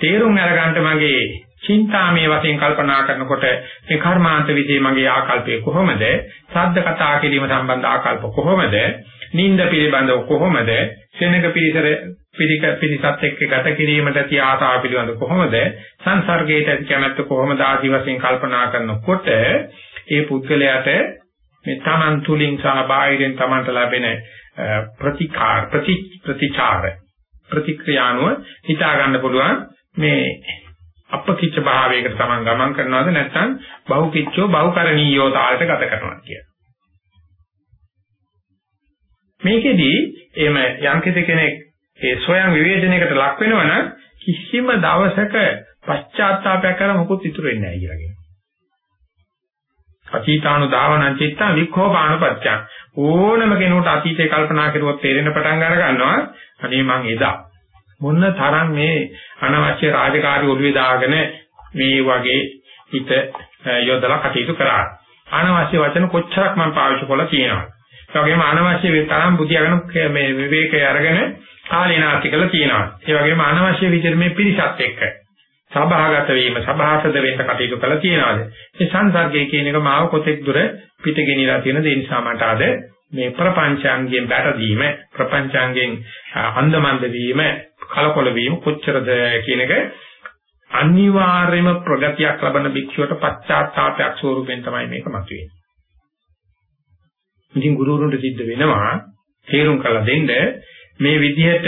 තේරුම් අරගන්න මගේ චින්තාමේ වශයෙන් කල්පනා කරනකොට මේ කර්මාන්ත විදී මගේ ආකල්පය කොහොමද? සද්ද කතා කිරීම සම්බන්ධ ආකල්ප කොහොමද? නිନ୍ଦ පිළිබඳව කොහොමද? සෙනඟ පිළිසර පිළික පිළිසත් එක්ක ගත කිරීමට තිය ආසාව පිළිබඳව කොහොමද සංසර්ගයට ඇති කැමැත්ත කොහොමද ආදි වශයෙන් කල්පනා කරනකොට ඒ පුද්ගලයාට මේ තමන් තුලින් සහ බාහිරින් තමන්ට ලැබෙන ප්‍රතිකාර ප්‍රති ප්‍රතිචාර ප්‍රතික්‍රියානුව හිතා ගන්න පුළුවන් මේ අපකිච්ච භාවයකට තමන් ගමන් කරනවද නැත්නම් බහුකිච්චෝ බහුකරණීයෝ තාලට ගත කරනවා කියලා. මේකෙදි එහෙම යම් කෙනෙක් ඒ සොයන් විවේචනයකට ලක් වෙනවනම් කිසිම දවසක පශ්චාත්තාවයක් කර මොකුත් ඉතුරු වෙන්නේ නැහැ කියලා කියනවා. අතීතානු ධාවනං චිත්තං වික්ඛෝපානුපච්චං ඕනම කෙනෙකුට අතීතේ කල්පනා කරුවොත් තේරෙන පටන් අර ගන්නවා අනේ මං එදා මොන තරම් මේ අනවශ්‍ය රාජකාරී ඔළුවේ දාගෙන මේ වගේ හිත යොදලා කටයුතු කරා. අනවශ්‍ය වචන කොච්චරක් මම පාවිච්චි කළා කියනවා. ඒ වගේම අනවශ්‍ය තරම් බුදියාගෙන මේ විවේකය අරගෙන කාලේනාස්ති කළා කියනවා. ඒ වගේම අනවශ්‍ය විදිහට මේ පිරිසත් එක්ක සභාගත වීම සභාසද වෙන්න කටයුතු කළා කියනවාද? මේ සංසර්ගය කියන එක මාව කොතෙක් දුර පිටගෙනලා තියෙන දේ නිසා මට අද මේ ප්‍රපංචාංගයෙන් බැටදීම ප්‍රපංචාංගයෙන් අන්දමන්ද වීම කලකොල වීම කොච්චරද කියන එක අනිවාර්යයෙන්ම ප්‍රගතියක් ලබන භික්ෂුවට පශ්චාත්තාවයක් ස්වරූපෙන් තමයි මේක මතුවෙන්නේ. ඉතින් ගුරුවරුන්ට සිද්ධ වෙනවා තේරුම් කරලා දෙන්න මේ විදිහට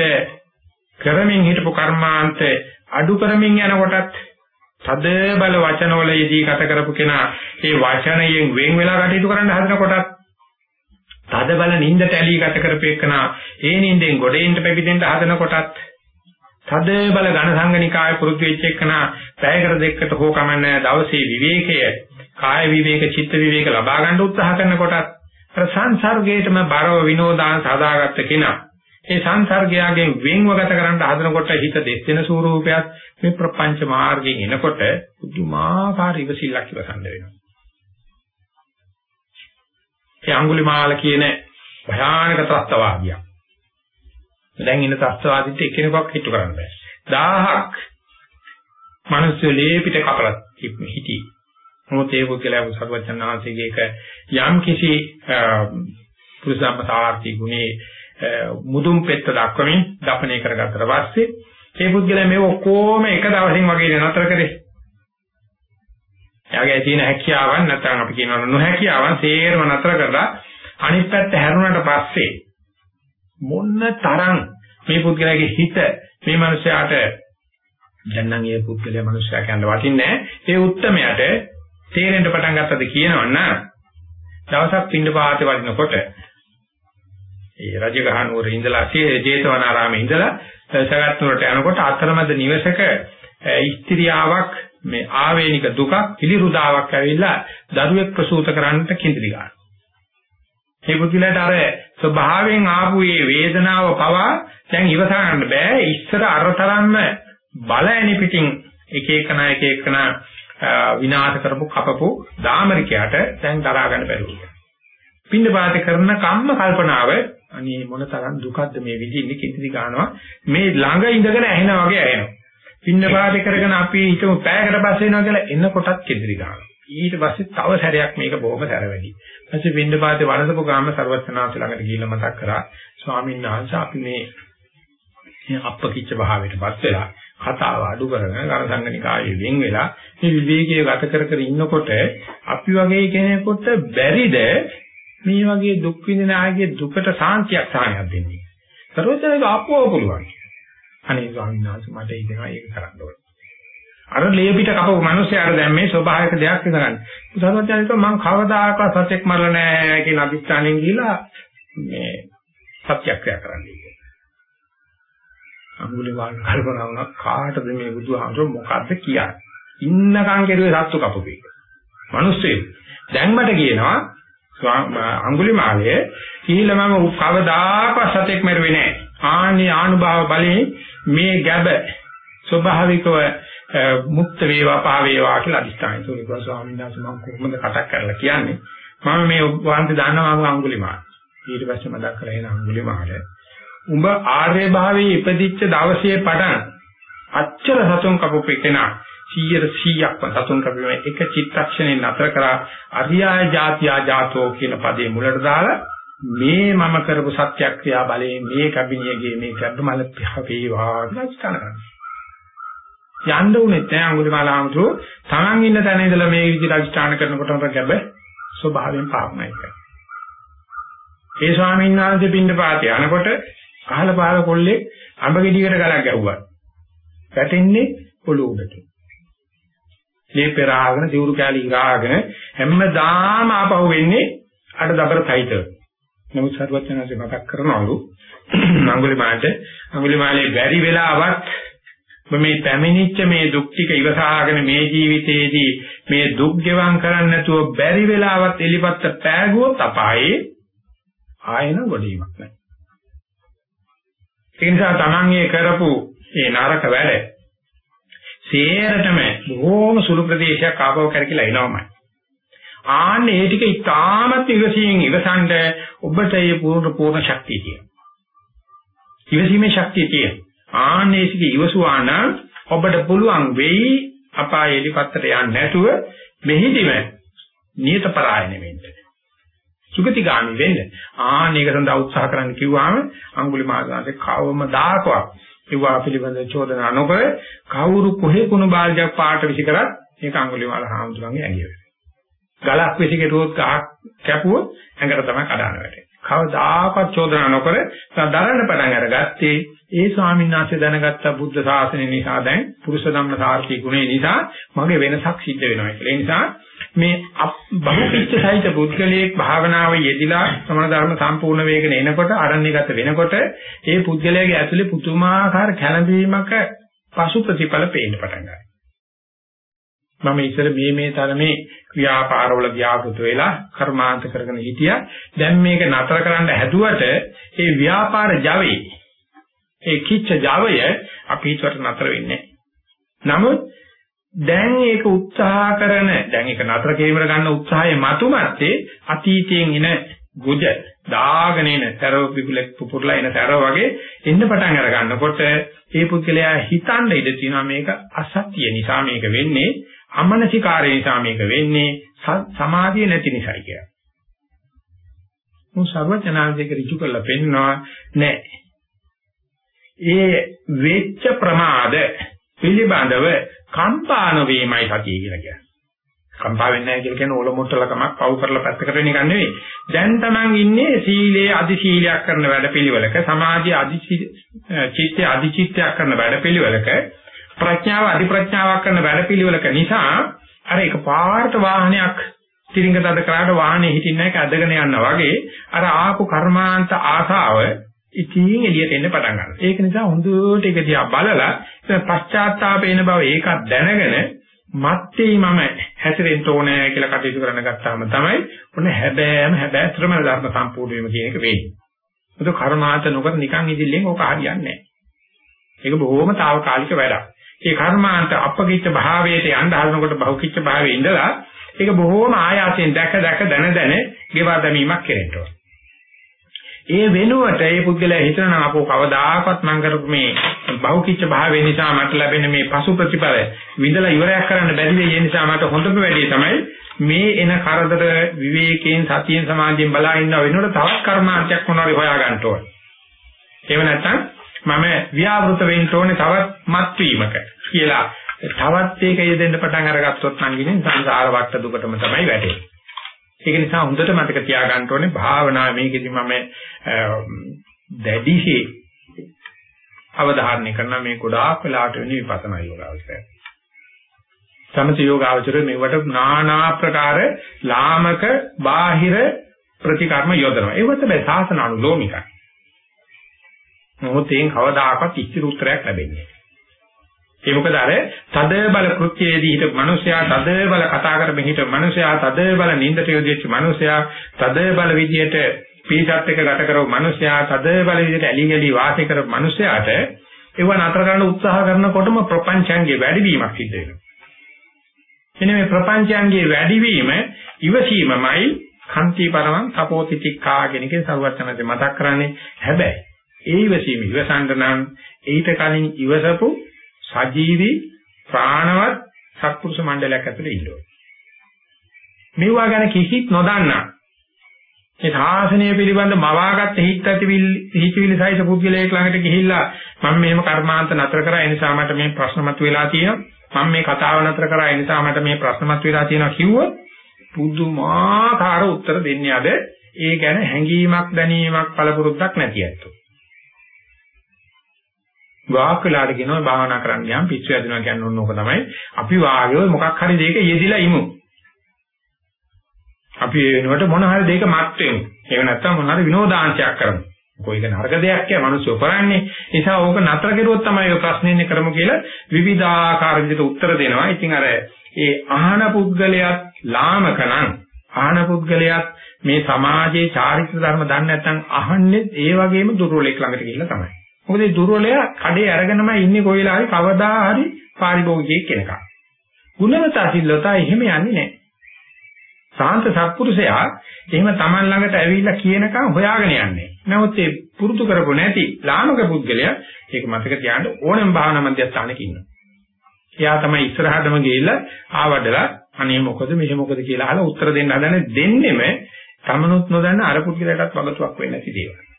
කරමින් හිටපු කර්මාන්ත අඩු කරමින් යනකොටත් තද බල වචනවල යෙදී ගත කරපු කෙනා ඒ වචනයෙන් වෙන් වෙලා කටයුතු කරන්න හදනකොටත් තද බල නින්දට ඇලී ගත කරපේකනා ඒ නින්දෙන් ගොඩේන්ට පැවිදෙන්න හදනකොටත් තද බල ඝන සංගනිකාය පුරුදු වෙච්ච එකනා පැයකට දෙකකට හෝ කමන්නේ දවසේ විවේකය කාය විවේක චිත්ත විවේක ලබා ගන්න උත්සාහ කරනකොටත් අර සංසර්ගයේටම බරව විනෝදාන සාදාගත්ත කෙනා ඒ සංසර්ගයෙන් වෙන්ව ගත කරන්න හදනකොට හිත දෙස් වෙන ස්වරූපයක් මේ ප්‍රපංච මාර්ගයෙන් එනකොට පුදුමාකාර ඉවසිල්ලක් ඉවසන්න වෙනවා. ඒ අඟුලිමාල කියන භයානක තත්ත්වවාදියා. දැන් ඉන්න තත්ත්වවාදීත් එක්කෙනෙක්වත් හිටු කරන්න බෑ. 1000ක් මිනිස්සු ලේපිට කපලා හිටි. මොකද ඒ පුද්ගලයා සර්වඥාන්සේගේ එක යම් කිසි පුරුෂම්ම සාර්ථි ගුණේ මුදුන් පෙත්ත දක්වමින් දපණය කරගත්තට පස්සේ ඒ පුද්ගලයා මේ ඔක්කොම එක දවසින් වගේ නතර කරේ. එයාගේ තියෙන හැකියාවන් නැත්නම් අපි කියනවා නොහැකියාවන් සේරම නතර කරලා අනිත් පැත්ත හැරුණාට පස්සේ මොන්න තරම් මේ පුද්ගලයාගේ හිත මේ මනුස්සයාට දැන් නම් ඒ පුද්ගලයා මනුස්සයා කියන්න වටින්නේ ඒ උත්තරමයට තේරෙන්න පටන් ගත්තද කියනවනම් දවසක් පින්න පාතේ වඩිනකොට ඒ රජගහනුවර ඉඳලා ජේතවනාරාමේ ඉඳලා සගත් නුවරට යනකොට අතරමැද නිවසක ස්ත්‍රියාවක් මේ ආවේනික දුකක් පිළිරුදාවක් ඇවිල්ලා දරුවෙක් ප්‍රසූත කරන්නට කිඳිලි ගන්නවා. ඒ පුදුලට අර ස්වභාවයෙන් ආපු මේ වේදනාව පවා දැන් ඉවසා ගන්න බෑ. ඉස්සර අරතරම්ම බල ඇනි පිටින් එක එකන එක එකන විනාශ කරපු කපපු දාමරිකයට දැන් දරා ගන්න බැරුව. පින්න පාත කරන කම්ම කල්පනාව අනේ මොන තරම් දුකක්ද මේ විදිහේ කිඳිලි ගන්නවා. මේ ළඟ ඉඳගෙන ඇහෙනා වගේ ඇහෙනවා. පින්න පාත කරගෙන අපි හිතමු පැයකට පස්සේ එනවා කියලා එනකොටත් කිඳිලි ගන්නවා. ඊට පස්සේ තව සැරයක් මේක බොහොම සැර වැඩි ඊපස්සේ පින්න පාතේ වළඳපු ගාම ਸਰවඥාන්ස ළඟට ගිහිල්ලා මතක් කරා ස්වාමීන් වහන්සේ අපි මේ අප්පකිච්ච භාවයටපත් වෙලා කතාව අඩු කරගෙන ගණසංගනිකායේ වෙන් වෙලා මේ විවේකයේ ගත කර කර ඉන්නකොට අපි වගේ කෙනෙකුට බැරිද මේ වගේ දුක් විඳින ආගේ දුකට සාන්තියක් සාහනයක් දෙන්නේ. සර්වඥයක ආපුව පුළුවන්. අනේ ස්වාමීන් වහන්සේ මට ඉතනවා ඒක කරන්න ඕනේ. අර ලේපිට කපපු මිනිස්සයාට දැන් මේ ස්වභාවික දෙයක් ඉඳගන්න. සර්වඥයක මම කවදාකවත් සත්‍යක් මරලා නැහැ කියන අභිස්ථානෙන් ගිහිලා මේ සත්‍යක්‍රියා කරන්නේ. අඟුලේ වාල් කල්පනා වුණා කාටද මේ බුදුහාමුදුර මොකද්ද කියන්නේ? ඉන්නකම් කෙරුවේ සත්තු කපපේ. මිනිස්සෙ දැන් මට කියනවා අඟුලිමාලය කිහිල්ලා මම කවදාකවත් සතෙක් මරුවේ නැහැ. ආනි ආනුභාව බලයෙන් මේ ගැබ ස්වභාවිකව මුක්ත වේවා පා වේවා කියලා අදිස්ථාන තුනිකෝ ස්වාමීන් වහන්සේ මම කොහොමද කටක් කරලා කියන්නේ මම මේ වහන්සේ දන්නවා මම අඟුලිමාල ඊට පස්සේ මතක් කරලා එන අඟුලිමාල උඹ ආර්ය භාවයේ ඉපදිච්ච දවසේ පටන් අච්චර සතුන් කපුපේ කෙනා 100%ක්ම සතුන් කපීමේ එක චිත්තක්ෂණේ නතර කරා අරියාය જાතියා ජාතෝ කියන පදේ මුලට දාලා මේ මම කරපු සත්‍යක්‍රියා බලයෙන් මේ කබිනියගේ මේ ගැබ්බමල පහවේවා කියලා ස්ථාන යන්න උනේ නැහැ අඟුලිමාලාමතු තමන් ඉන්න තැන ඉඳලා මේ විදිහට අධිෂ්ඨාන කරනකොටම ගැබ ස්වභාවයෙන් පාවනයි කරනවා. ඒ ස්වාමීන් වහන්සේ පින්න පාතේ යනකොට අහල පහල කොල්ලේ අඹ ගෙඩියකට ගලක් ගැහුවා. වැටෙන්නේ පොළොවට. මේ පෙරාගෙන දිවුරු කැලි ඉරාගෙන හැමදාම ආපහු වෙන්නේ අර දබර තයිත. නමුත් සර්වඥාන්සේ මතක් කරනවලු අඟුලිමාලට අඟුලිමාලේ බැරි වෙලාවත් මේ පැමිණිච්ච මේ දුක් ටික ඉවසාගෙන මේ ජීවිතේදී මේ දුක් ගෙවම් කරන්න නැතුව බැරි වෙලාවත් එලිපත්ත පෑගුවොත් අපායේ ආයෙන ගොඩීමක් නැහැ. ඒ නිසා Taman කරපු ඒ නරක වැඩ සේරටම බොහෝම සුළු ප්‍රදේශයක් ආපහු කරකිලා එනවමයි. ආන්නේ ඒ ටික ඉතාමත් ඉවසීමෙන් ඉවසන්ඩ ඔබට ඒ පූර්ණ පූර්ණ ශක්තිය තියෙනවා. ඉවසීමේ ශක්තිය තියෙනවා. ආන්නේ ටික ඉවසුවා නම් ඔබට පුළුවන් වෙයි අපාය එලිපත්තට යන්නේ නැතුව මෙහිදිම නියත පරායන වෙන්න. සුගතිගාමි වෙන්න. ආන්න ඒක සඳහා උත්සාහ කරන්න කිව්වම අඟුලිමාල සාන්තේ කවමදාකවත් ඒවා පිළිබඳ චෝදනා නොකර කවුරු කොහේ කුණු බාල්ජක් පාට විසි කරත් ඒක අඟුලිමාල හාමුදුරන්ගේ ඇඟිය වෙනවා. ගලක් විසි කෙරුවොත් ගහක් කැපුවොත් ඇඟට තමයි කඩාන වැටෙන්නේ. කවදාකවත් චෝදනා නොකර දරන්න පටන් අරගත්තේ ඒ ස්වාමීන් වහන්සේ දැනගත්ත බුද්ධ ශාසනය නිසා දැන් පුරුෂ ධම්ම සාර්ථී ගුණේ නිසා මගේ වෙනසක් සිද්ධ වෙනවා කියලා. ඒ නිසා මේ බහුපිච්ච සහිත පුද්ගලයෙක් භාවනාව යෙදිලා සමන ධර්ම සම්පූර්ණ වේගන එනකොට අරණ්‍යගත වෙනකොට ඒ පුද්ගලයාගේ ඇතුලේ පුදුමාකාර කැළඹීමක පසු ප්‍රතිඵල පේන්න පටන් ගන්නවා. මම ඉතල මේ මේ තරමේ ව්‍යාපාරවල ව්‍යාපෘත වෙලා කර්මාන්ත කරගෙන හිටියා. දැන් මේක නතර කරන්න හැදුවට ඒ ව්‍යාපාර ජවයේ ඒ කිච්ච ජවය අපි හිතුවට නතර වෙන්නේ නමුත් දැන් ඒක උත්සාහ කරන දැන් ඒක නතර කිරීමට ගන්න උත්සාහයේ මතුමැත්තේ අතීතයෙන් එන ගොජ දාගෙන එන තරව පිපුලෙක් පුපුරලා එන තරව වගේ එන්න පටන් අර ගන්නකොට ඒ පුද්ගලයා හිතන්න ඉඩ තියෙනවා මේක අසත්‍ය නිසා මේක වෙන්නේ අමනසිකාරය නිසා මේක වෙන්නේ සමාධිය නැති නිසායි කියලා. මොහොත සර්වඥාන්සේක ඍජු කරලා පෙන්නවා නෑ. ඒ වෙච්ච ප්‍රමාද පිළිබඳව කම්පා නොවීමයි සතිය කියලා කියන්නේ. කම්පා වෙන්නේ නැහැ කියලා කියන්නේ ඕලොමොට්ටලකමක් පව් කරලා පැත්තකට වෙන එක නෙවෙයි. දැන් Taman ඉන්නේ සීලයේ අදි සීලයක් කරන වැඩපිළිවෙලක, සමාධිය අදි චිත්තය අදි චිත්තයක් කරන වැඩපිළිවෙලක, ප්‍රඥාව අදි ප්‍රඥාවක් කරන වැඩපිළිවෙලක නිසා අර එක පාර්ථ වාහනයක් තිරින්ගතද කරාට වාහනේ හිටින්න එක ඇදගෙන යනවා වගේ අර ආපු කර්මාන්ත ආසාව ඉතින් එළියට එන්න පටන් ගන්නවා. ඒක නිසා හොඳට ඒක දිහා බලලා පශ්චාත්තාපේන බව ඒකත් දැනගෙන මත්තේ මම හැසිරෙන්න ඕනේ කියලා කටයුතු කරන්න ගත්තාම තමයි ඔන්න හැබෑම හැබෑතරම ධර්ම සම්පූර්ණ වීම කියන එක වෙන්නේ. ඒක කර්මාන්ත නොකර නිකන් ඉදිල්ලෙන් ඕක හරියන්නේ නැහැ. ඒක බොහොම తాවකාලික වැඩක්. ඒ කර්මාන්ත අපගිච්ච භාවයට යන්න හදනකොට බහුකිච්ච භාවයේ ඉඳලා ඒක බොහොම ආයාසයෙන් දැක දැක දන දන ගෙවා දැමීමක් කෙරෙන්න ඕනේ. ඒ වෙනුවට ඒ පුද්ගලයා හිතනවා අපෝ කවදාකවත් මම කරපු මේ බහුකිච්ච භාවය නිසා මට ලැබෙන මේ පසු ප්‍රතිඵල විඳලා ඉවරයක් කරන්න බැරි වෙයි ඒ නිසා මට හොඳම වැඩේ තමයි මේ එන කරදර විවේකයෙන් සතියෙන් සමාධියෙන් බලා ඉන්න වෙනකොට තවත් කර්මාන්තයක් මොනවාරි හොයා ගන්න ඕනේ. එහෙම නැත්නම් මම ව්‍යාවෘත වෙන්න ඕනේ තවත් මත් වීමක කියලා තවත් ඒක යෙදෙන්න පටන් අරගත්තොත් නම් ඉන්නේ සංසාර වට දුකටම තමයි වැටෙන්නේ. ඒක නිසා හොඳට මතක තියාගන්න ඕනේ භාවනා මේකෙදි මම දැඩිහි අවධාරණය කරන මේ ගොඩාක් වෙලාට වෙන විපස්සනා යෝගාවචරය. සමථ යෝගාවචරය මේවට নানা ආකාර ලාමක බාහිර ප්‍රතිකර්ම යොදනවා. ඒවත් බෑ සාසන අනුලෝමිකයි. මොහොතෙන් කවදාකවත් ඉස්තිර උත්තරයක් ලැබෙන්නේ ඒ මොකද අර තද බල කෘත්‍යයේදී හිට මිනිසයා තද බල කතා කරමින් හිට මිනිසයා තද බල නින්දට යොදෙච්ච මිනිසයා තද බල විදියට පීසත් එක ගත කරව මිනිසයා තද බල විදියට ඇලි ගලි වාසය කරව මිනිසයාට ඒව නතර කරන්න උත්සාහ කරනකොටම ප්‍රපංචයන්ගේ වැඩිවීමක් සිද්ධ වෙනවා. එනේ මේ ප්‍රපංචයන්ගේ වැඩිවීම ඉවසීමමයි කන්ති පරමං තපෝතිතික්ඛා කියන එකේ සරුවචනන්සේ මතක් කරන්නේ. හැබැයි ඒ ඉවසීම ඉවසන්න නම් ඊට කලින් ඉවසපු සජීවී ප්‍රාණවත් සත්පුරුෂ මණ්ඩලයක් ඇතුලේ ඉන්නවා. මේවා ගැන කිසිත් නොදන්නා. මේ සාසනය පිළිබඳ මවාගත් හිත් ඇතිවිල් හිතවිලි සහිත පුද්ගලයෙක් ළඟට ගිහිල්ලා මම මේව කර්මාන්ත නතර කරා ඒ නිසා මට මේ ප්‍රශ්න මතුවලා තියෙනවා. මම මේ කතාව නතර කරා ඒ නිසා මට මේ ප්‍රශ්න මතුවලා තියෙනවා කිව්වොත් පුදුමාකාර උත්තර දෙන්නේ අද. ඒ ගැන හැඟීමක් දැනීමක් පළපුරුද්දක් නැති ඇත්තෝ. ගාක් වෙලාට කියනවා භාවනා කරන්න යම් පිස්සු ඇදෙනවා කියන්නේ ඕන ඕක තමයි. අපි වාගේ මොකක් හරි දෙයක යෙදිලා ඉමු. අපි වෙනකොට මොන හරි දෙයක මත් වෙමු. එහෙම නැත්නම් මොන හරි විනෝදාංශයක් කරමු. කොයික නරක දෙයක් කිය මිනිස්සු කරන්නේ. ඒ නිසා ඕක නතර කෙරුවොත් තමයි ඔය ප්‍රශ්නේ ඉන්නේ කරමු කියලා විවිධාකාර විදිහට උත්තර දෙනවා. ඉතින් අර ඒ අහන පුද්ගලයාත් ලාමකනම් අහන පුද්ගලයාත් මේ සමාජයේ චාරිත්‍ර ධර්ම දන්නේ නැත්නම් අහන්නේ ඒ වගේම දුර්වලෙක් ළඟට ගිහිල්ලා තමයි. මොකද මේ දුර්වලයා කඩේ අරගෙනමයි ඉන්නේ කොයි වෙලාවරි කවදා හරි පාරිභෝගිකයෙක් කෙනකම්. ගුණවතා සිල්ලතා එහෙම යන්නේ නැහැ. සාන්ත සත්පුරුෂයා එහෙම Taman ළඟට ඇවිල්ලා කියනකම් හොයාගෙන යන්නේ. නමුත් ඒ පුරුදු කරපො නැති ලාමක පුද්ගලයා ඒක මතක තියාගන්න ඕනෙම භාවනා මධ්‍යස්ථානක ඉන්නවා. එයා තමයි ඉස්සරහටම ගිහිල්ලා ආවඩලා අනේ මොකද මෙහෙ මොකද කියලා අහලා උත්තර දෙන්න හදන දෙන්නෙම තමනුත් නොදන්න අර පුද්ගලයාටත් වගතුවක් වෙන්නේ නැති දේවල්.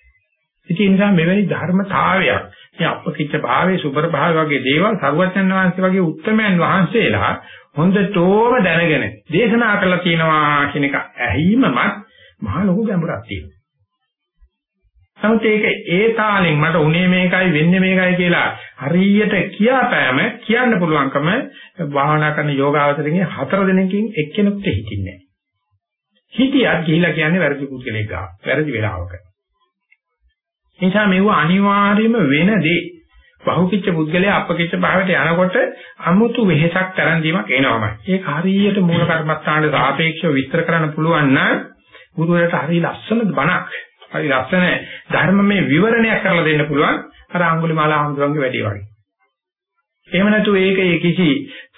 ඉතින් ඒ නිසා මෙවැනි ධර්මතාවයක් මේ අපකිච්ච භාවයේ සුබර භාව වගේ දේවල් සරුවචන් වහන්සේ වගේ උත්තමයන් වහන්සේලා හොඳටම දැනගෙන දේශනා කළා කියනවා කියන එක ඇහිීමමත් මහා ලොකු ගැඹුරක් තියෙනවා. නමුත් ඒක ඒ තාලෙන් මට උනේ මේකයි වෙන්නේ මේකයි කියලා හරියට කියාපෑම කියන්න පුළුවන්කම භාවනා කරන යෝගාවචරයේ හතර දිනකින් එක්කෙනෙකුට හිතින්නේ නැහැ. හිතියත් ගිහිලා කියන්නේ වැරදි පුද්ගලෙක් ගා. වැරදි වෙලාවක. නිසා මේව අනිවාර්යයෙන්ම වෙන දේ. බහුකිච්ච පුද්ගලයා අපකිච්ච භාවයට යනකොට අමුතු වෙහෙසක් තරන් දීමක් එනවාමයි. ඒක හරියට මූල කර්මස්ථානට සාපේක්ෂව විස්තර කරන්න පුළුවන් නම් ගුරුවරයාට හරිය ලස්සන බණක් හරි ලස්සන ධර්මමය විවරණයක් කරලා දෙන්න පුළුවන් අර අඟුලිමාල ආමතුරුන්ගේ වැඩි වගේ. එහෙම නැතු ඒකේ කිසි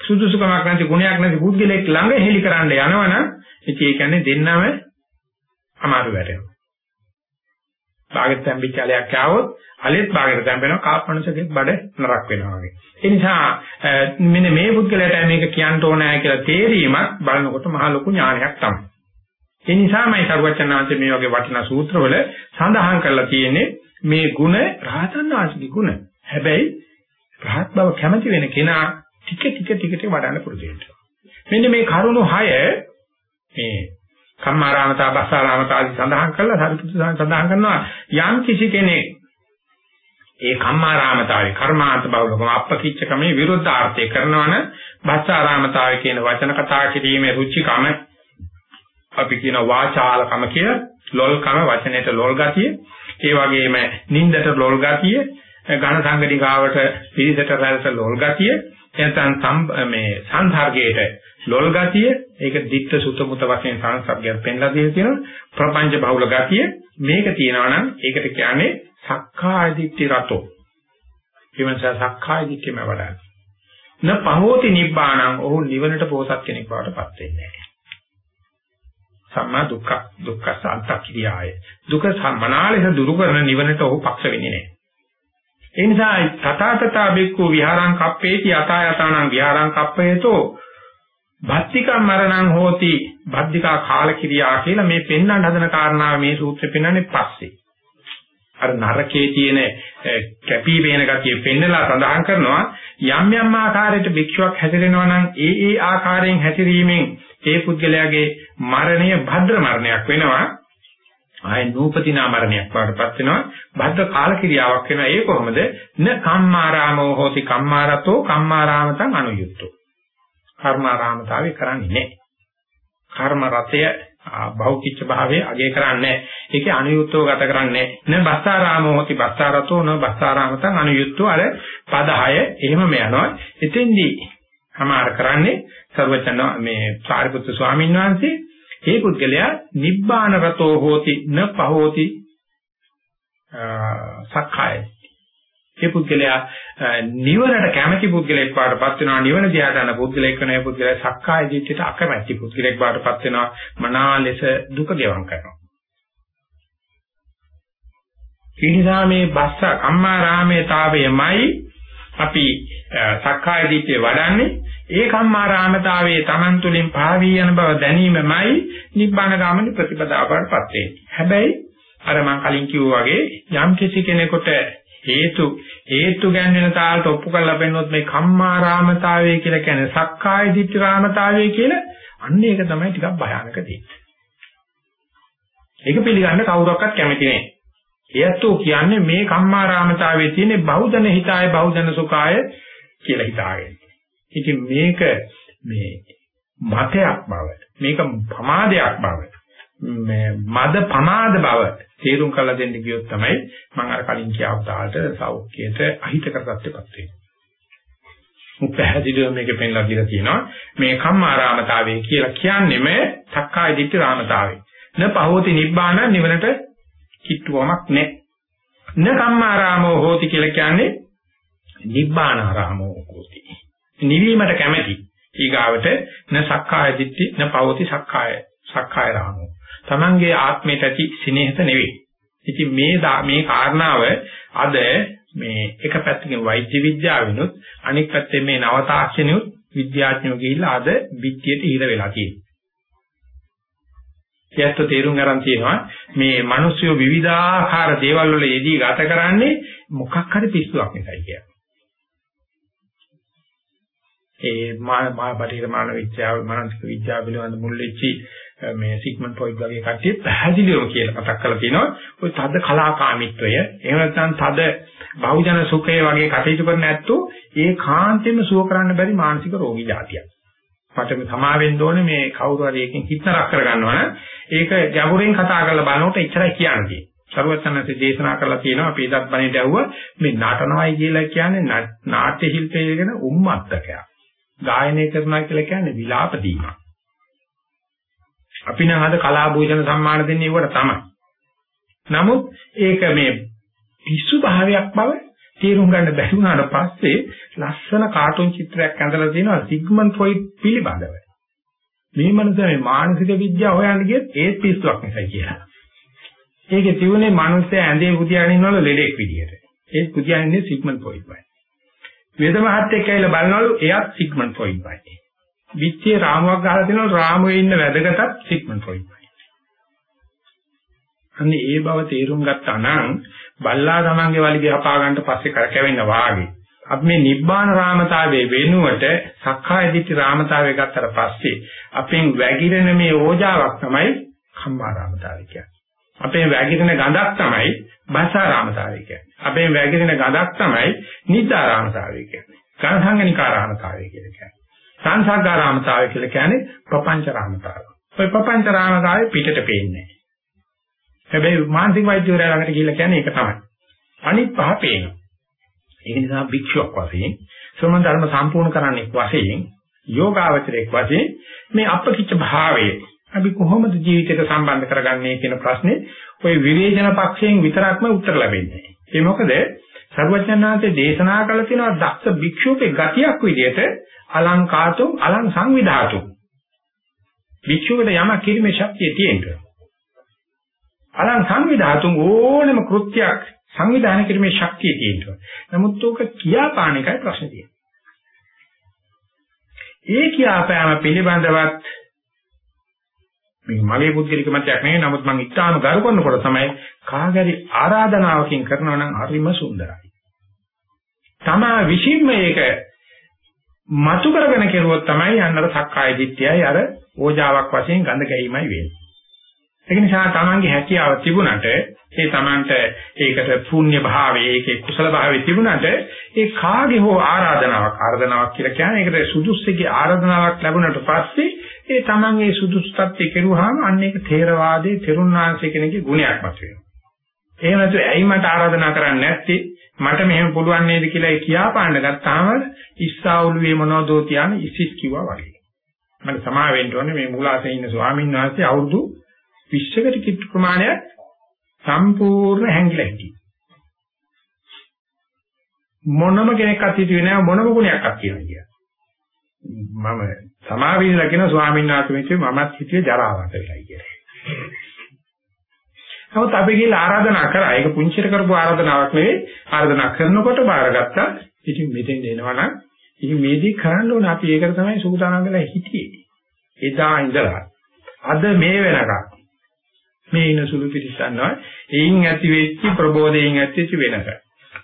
සුදුසුකමක් නැති ගුණයක් නැති පුද්ගලෙක් ළඟ හෙලි කරන්න යනවනම් ඉතින් ඒ කියන්නේ දෙන්නම අමාරු වැටෙනවා. බාගෙට තැම්පිච්චලයක් ආවොත් අලෙත් බාගෙට තැම්පෙනවා කාපමණසකෙත් බඩ නරක් වෙනවා වගේ. ඒ නිසා මෙන්න මේ පුද්ගලයාට මේක කියන්න ඕනෑ කියලා තේරීමක් බලනකොට මහා ලොකු ඥානයක් තමයි. ඒ නිසාමයි සරුවචනාංශ මේ වගේ වටිනා සූත්‍රවල සඳහන් කරලා තියෙන්නේ මේ ಗುಣ රහතන් වහන්සේගේ ಗುಣ. හැබැයි රහත් බව කැමති වෙන කෙනා ටික ටික ටික ටික වඩන්න පුරුදු වෙනවා. මෙන්න මේ කරුණු 6 මේ කම්මාරාමතා බස්සාරාමතා ආදී සඳහන් කළා සරිපුත්‍ර සඳහන් කරනවා. යම් කිසි කෙනෙක් ඒ කම්මාරාමතාවේ කර්මාන්ත බවලකම අපකිච්චකමේ විරුද්ධාර්ථය කරනවන බස්සාරාමතාවේ කියන වචන කතා කිරීමේ රුචිකම අපි කියන වාචාලකම කියලා ලොල්කම වචනයට ලොල් ගතිය ඒ වගේම නින්දට ලොල් ගතිය ඝන සංගණිකාවට පිළිසෙට රැල්ස ලොල් ගතිය එතන මේ සංසර්ගයට ලොල් ගතිය ඒක ditta sutta muta වශයෙන් සංසර්ගයක් පෙන්ලා දෙන තියෙන ප්‍රපංච බහුල ගතිය මේක තියෙනවා නම් ඒකට කියන්නේ සක්කාය දිට්ඨි රතෝ. එවන්ස සක්කාය දිට්ඨියම වඩන්නේ. න පහෝති නිබ්බාණං. ඔහු නිවනට පෝසත් කෙනෙක් බවට පත් වෙන්නේ නැහැ. සම්මා දුක්ඛ දුක්ඛ සාන්තක්‍රියාය දුක සම්මනාලෙස දුරු කරන නිවනට ඔහු පක්ෂ වෙන්නේ නැහැ. ඒ නිසා තථාතථා බික්ඛු විහාරං කප්පේති යතා යතානං විහාරං කප්පේතෝ. භත්තිකම් මරණං හෝති භද්దికා කාලකිරියා කියලා මේ පෙන්වන්න හදන කාරණාව මේ සූත්‍රෙ පෙන්වන්නේ පස්සේ. අර නරකයේ තියෙන කැපී පෙනෙන ගතිය පෙන්නලා සඳහන් කරනවා යම් යම් ආකාරයකට භික්ෂුවක් හැසිරෙනවා නම් ඒ ඒ ආකාරයෙන් හැසිරීමෙන් ඒ පුද්ගලයාගේ මරණය භද්‍ර මරණයක් වෙනවා. ආය නූපතිනා මරණයක් වඩපත් වෙනවා. භද්‍ර කාල ක්‍රියාවක් වෙනවා. ඒ කොහොමද? න කම්මාරාමෝ හෝති කම්මාරතෝ කම්මාරාමතං අනුයුක්තෝ කර්මාරාමතාවේ කරන්නේ නැහැ. කර්ම රතය භෞතික භාවයේ අගය කරන්නේ ඒකේ අනුයුක්තව ගත කරන්නේ න බස්සාරාමෝ හොති බස්සාරතෝ න බස්සාරාමතං අනුයුක්තව අර පද 6 එහෙමම යනවා. එතෙන්දී සමාර කරන්නේ සර්වචන මේ සාරිපුත්‍ර ස්වාමීන් වහන්සේ ඒ පුද්ගලයා නිබ්බාන රතෝ හෝති න පහෝති සක්කාය ඒ පුද්ගලයා නිවනට කැමැති පුද්ගලෙක් වඩපත් වෙනවා. නිවන දිහාට යන පුද්ගලෙක් වෙන ඒ පුද්ගලයා සක්කාය දිට්ඨියට අකමැති පුද්ගලෙක් වඩපත් වෙනවා. මනා ලෙස දුක ගෙවම් කරනවා. ඉනිසා මේ බස්ස කම්මාරාමේතාවයමයි අපි සක්කාය දිට්ඨිය වඩන්නේ. ඒ කම්මාරාමතාවයේ Taman තුලින් පාවී යන බව දැනීමමයි නිබ්බාන ගාමිනී ප්‍රතිපදාවටපත් වෙන්නේ. හැබැයි අර මම කලින් කිව්වා වගේ යම් කිසි කෙනෙකුට හේතු හේතු ගැන්වෙන තාලට ඔප්පු කරලා පෙන්නොත් මේ කම්මාරාමතාවය කියලා කියන්නේ සක්කාය දිට්ඨි රාමතාවය කියලා අන්න ඒක තමයි ටිකක් භයානක දෙයක්. ඒක පිළිගන්න කවුරක්වත් කැමති නෑ. එයත්ෝ කියන්නේ මේ කම්මාරාමතාවයේ තියෙන බහුදන හිතාය බහුදන සුඛාය කියලා හිතාගෙන. ඉතින් මේක මේ මතයක් බව මේක ප්‍රමාදයක් බව මේ මද ප්‍රමාද බව තේරුම් කරලා දෙන්න ගියොත් තමයි මම අර කලින් කියාපු තාලට සෞඛ්‍යයට අහිතකර තත්ත්වයක් වෙන්නේ. පැහැදිලිව මේක පෙන්ලා දීලා තියෙනවා මේ කම්මාරාමතාවය කියලා කියන්නේම සක්කාය දිට්ඨි රාමතාවය. න පහෝති නිබ්බාන නිවනට කිට්ටුවමක් නැහැ. න කම්මාරාමෝ හෝති කියලා කියන්නේ නිබ්බානාරාමෝ හෝති. නිවීමට කැමැති. ඊගාවට න සක්කාය දිට්ඨි න පවති සක්කාය සක්කාය රාමෝ. Tamange ආත්මයට ඇති සිනේහත නෙවෙයි. ඉතින් මේ මේ කාරණාව අද මේ එක පැත්තකින් වෛද්‍ය විද්‍යාවිනුත් අනෙක් පැත්තෙන් මේ නව තාක්ෂණියුත් විද්‍යාඥයෝ ගිහිල්ලා අද විද්‍යට හිර වෙලා තියෙනවා. ඒත් තේරුම් ගන්න තියෙනවා මේ මිනිස්සු විවිධාකාර දේවල් වල යෙදී ගත කරන්නේ මොකක් හරි පිස්සුවක් නිසායි කියන්නේ. ඒ මා මා බටහිර මානව විද්‍යාව මානසික විද්‍යාව පිළිබඳ මුල් වෙච්චි මේ සිග්මන්ඩ් ෆ්‍රොයිඩ් වගේ කට්ටිය පැහැදිලිවම කියලා මතක් කරලා තිනවා ඔය තද කලාකාමීත්වය එහෙම නැත්නම් තද බහුජන සුඛය වගේ කටයුතු කරන ඇත්තෝ ඒ කාන්තෙම සුව කරන්න බැරි මානසික රෝගී જાතියක්. මට මේ සමාවෙන්න ඕනේ මේ කවුරු හරි එකකින් හිතනක් කරගන්නවා නම් ඒක ගැඹුරින් කතා කරලා බලනකොට එච්චරයි කියන්නේ. සර්වඥාන්සේ දේශනා කරලා තියෙනවා අපි ඉදත් බණේට ඇහුවා මේ නටනවයි කියලා කියන්නේ නාට්‍ය ශිල්පයේ කියන උම්මත්තකයක්. ගායනය කරනවා කියලා කියන්නේ විලාප දීමක්. අපි නම් අද කලා භූෂණ සම්මාන දෙන්නේ ඒවට තමයි. නමුත් ඒක මේ පිස්සු භාවයක් බව තේරුම් ගන්න බැරි වුණාට පස්සේ ලස්සන කාටුන් චිත්‍රයක් ඇඳලා තියෙනවා සිග්මන්ඩ් ෆ්‍රොයිඩ් පිළිබඳව. මේ මනස මේ මානසික විද්‍යාව හොයන්න ගියත් ඒ පිස්සුවක් නිසා කියලා. ඒකේ තිබුණේ මිනිස්සු ඇඳේ පුදියාගෙන ඉන්නවල ලෙඩෙක් විදියට. ඒ පුදියාන්නේ සිග්මන්ඩ් ෆ්‍රොයිඩ්මයි. වේද මහත්තයෙක් ඇවිල්ලා බලනවලු එයාත් සිග්මන්ඩ් ෆ්‍රොයිඩ්මයි. විත්තියේ රාමුවක් ගහලා දෙනවා රාමුවේ ඉන්න වැදගත්ත් සිග්මන්ඩ් ෆ්‍රොයිඩ්මයි. අන්නේ ඒ බව තේරුම් ගත්තා නම් බල්ලා තමන්ගේ වලිගය හපා ගන්නට පස්සේ කරකැවෙන්න වාගේ. අපි මේ නිබ්බාන රාමතාවයේ වෙනුවට සක්කාය දිට්ඨි රාමතාවය ගත්තට පස්සේ අපෙන් වැగిරෙන මේ ඕජාවක් තමයි කම්මා රාමතාවය කියන්නේ. අපෙන් වැగిරෙන ගඳක් තමයි භාෂා රාමතාවය කියන්නේ. අපෙන් වැగిරෙන ගඳක් තමයි නිද්දා රාමතාවය කියන්නේ. ගාන සංගනිකා රාමතාවය කියන්නේ. සංසග්ගා රාමතාවය කියලා කියන්නේ ප්‍රපංච රාමතාවය. ඔය ප්‍රපංච රාමතාවය පිටට පේන්නේ හැබැයි මානසික වෛද්‍යවරයා ළඟට ගිහිල්ලා කියන්නේ ඒක තමයි. අනිත් පහ පේනවා. ඒ නිසා භික්ෂුවක් වශයෙන් සෝමන ධර්ම සම්පූර්ණ කරන්නේ වශයෙන් යෝගාවචරයක් වශයෙන් මේ අපකිච්ච භාවය අපි කොහොමද ජීවිතයට සම්බන්ධ කරගන්නේ කියන ප්‍රශ්නේ ওই විවේචන පක්ෂයෙන් විතරක්ම උත්තර ලැබෙන්නේ. ඒ මොකද සර්වඥාන්සේ දේශනා කළ තියෙනවා දක්ෂ භික්ෂුවකේ ගතියක් විදිහට අලංකාතුම් අලං සංවිධාතුම්. භික්ෂුවකට යමක් කිරීමේ ශක්තිය තියෙනවා. අලං සංවිධාතුම් ඕනම කෘත්‍යයක් සංවිධානය කිරීමේ ශක්තිය තියෙනවා. නමුත් උක කියාපාන එකයි ප්‍රශ්නේ තියෙන්නේ. ඒ කියාපෑම පිළිබඳවත් මේ මගේ පුද්ගලික මතයක් නෙවෙයි නමුත් මම ඉතාම ගරු කරනකොට තමයි කාගරි ආරාධනාවකින් කරනවා නම් හරිම සුන්දරයි. තමා විශ්ින්ම ඒක මතු කරගෙන කෙරුවොත් තමයි යන්නර සක්කාය දිට්ඨියයි අර ඕජාවක් වශයෙන් ගඳ ගැනීමයි වෙන්නේ. ඒක නිසා තමන්ගේ හැකියාව තිබුණට ඒ තමන්ට ඒකට ශූන්‍ය භාවයේ ඒකේ කුසල භාවයේ තිබුණට ඒ කාගේ හෝ ආරාධනාවක් ආරාධනාවක් කියලා කියන්නේ ඒකට සුදුස්සෙගේ ආරාධනාවක් ලැබුණට පස්සේ ඒ තමන් ඒ සුදුසු තත්ත්වයේ කෙරුවාම අන්න ඒක තේරවාදයේ තෙරුණාංශ කෙනෙකුගේ ගුණයක් මත වෙනවා. එහෙම නැතු ඇයි මට ආරාධනා කරන්නේ නැත්තේ මට මෙහෙම පුළුවන් නේද කියලා ඒ කියාපාන්න ගත්තාම ඉස්සාවුලුවේ මොනවදෝ තියන ඉසිස් කිව්වා වගේ. මට සමා වෙන්න ඕනේ මේ මූලාසනේ ඉන්න ස්වාමීන් වහන්සේ අවුරුදු 20කට කිට්ටු ප්‍රමාණයක් සම්පූර්ණ හැංගිලා හිටියේ. මොනම කෙනෙක් අත්‍යවශ්‍ය නැහැ මොනම ගුණයක් අත්‍යවශ්‍ය මම සමාවිනලා කියන ස්වාමීන් වහන්සේ මෙච්චර මමත් හිතියේ ජරාවට වෙලයි කියලා. නමුත් අපි ගිහලා ආරාධනා කරා. ඒක පුංචිට කරපු ආරාධනාවක් නෙවෙයි. ආරාධනා කරනකොට බාරගත්තා. ඉතින් මෙතෙන් එනවනම් ඉතින් මේදී කරන්න ඕන අපි ඒකට තමයි සූදානම් වෙලා හිටියේ. එදා ඉඳලා අද මේ වෙනකම් මේ ඉන සුළු පිටිස්සන්නවා එයින් ඇති වෙච්ච ප්‍රබෝධයෙන් ඇතිවෙච්ච වෙනක.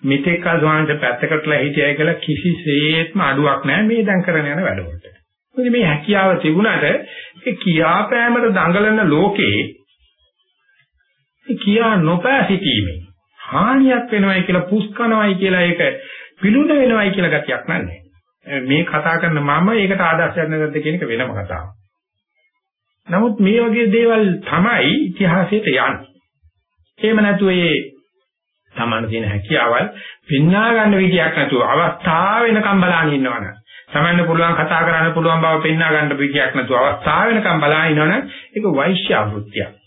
මෙතෙක් කල ස්වාමීන් පැත්තකටලා හිටියයි කියලා කිසිසේත්ම අඩුවක් නැහැ මේ දැන් කරන යන වැඩවලට. මොකද මේ හැකියාව තිබුණාට ඒ කියාපෑමට දඟලන ලෝකේ කියා නොපෑ සිටීමේ හානියක් වෙනවයි කියලා පුස්කනවයි කියලා ඒක පිළුණ වෙනවයි කියලා ගතියක් නැහැ. මේ කතා කරන මම ඒකට ආදර්ශයක් නැද්ද කියන එක වෙනම කතාවක්. නමුත් මේ වගේ දේවල් තමයි ඉතිහාසයට යන්නේ. එහෙම නැතු ඒ තමන්න තියෙන හැකියාවල් පෙන්වා ගන්න විදියක් නැතුව අවස්ථාව වෙනකම් බලන්න ඉන්නවනේ. තමන්න පුළුවන් කතා කරන්න පුළුවන් බව පෙන්වා ගන්න විදියක් නැතුව අවස්ථාව වෙනකම් බලන්න ඉන්නවනේ ඒක වෛශ්‍ය අවෘත්තියක්.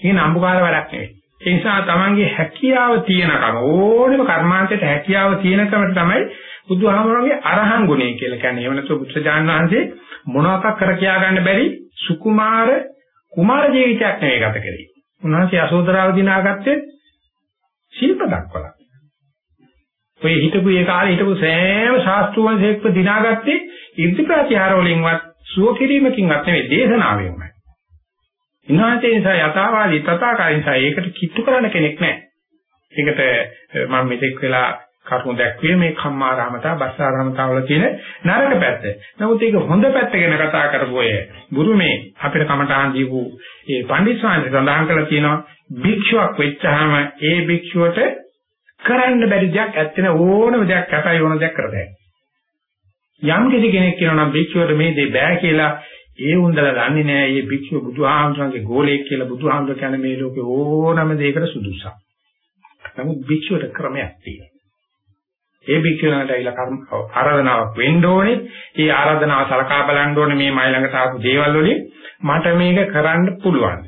ඒක නම්බුකාර වැඩක් නෙවෙයි. ඒ නිසා තමන්ගේ හැකියාව තියෙනකම ඕනෙම කර්මාන්තයට හැකියාව තියෙනකම තමයි බුදුහාමරගේ අරහන් ගුණය කියලා කියන්නේ. එහෙම නැත්නම් බුදුසජාණන් වහන්සේ මොනවාක් කර කියා ගන්න බැරි සුකුමාර කුමාර ජීවිතයක් නෙවෙයි ගත කරේ. උන්වහන්සේ අසෝදරාව දිනාගත්තේ ශිල්ප දක්වලා. ඔය හිටපු ඒ කාලේ හිටපු සෑම ශාස්ත්‍රවංශයක්ම දිනාගත්තේ ඉර්ධි ප්‍රතිහාර වලින්වත් සුව කිරීමකින්වත් නෙවෙයි දේශනාවෙන්මයි. උන්වහන්සේ නිසා යථාවාදී තථාකාරී නිසා ඒකට කිට්ටු කරන්න කෙනෙක් නැහැ. ඒකට මම මෙතෙක් වෙලා කරුණු දැක්වේ මේ කම්මාරාමතා බස්සාරාමතා වල තියෙන නරක පැත්ත. නමුත් ඒක හොඳ පැත්ත ගැන කතා කරපු අය බුරුමේ අපිට කමටහන් දීපු ඒ පණ්ඩිත ස්වාමීන් සඳහන් කරලා තියෙනවා භික්ෂුවක් වෙච්චාම ඒ භික්ෂුවට කරන්න බැරි දෙයක් ඇත්තන ඕනම දෙයක් කටයි ඕන දෙයක් කරදැයි. යම් කිසි කෙනෙක් කියනවා නම් භික්ෂුවට මේ දේ බෑ කියලා ඒ උන්දලා දන්නේ නැහැ මේ භික්ෂුව බුදුහාමුදුරන්ගේ ගෝලයක් කියලා බුදුහාමුදුර කියන්නේ මේ ලෝකේ ඕනම දෙයකට සුදුසුසක්. නමුත් භික්ෂුවට ක්‍රමයක් තියෙනවා. ඒ භික්ෂුණාට ඇවිල්ලා කර්ම ආරාධනාවක් වෙන්න ඕනේ. ඒ ආරාධනාව සලකා බලන්න ඕනේ මේ මයි ළඟට ආපු දේවල් වලින් මට මේක කරන්න පුළුවන්.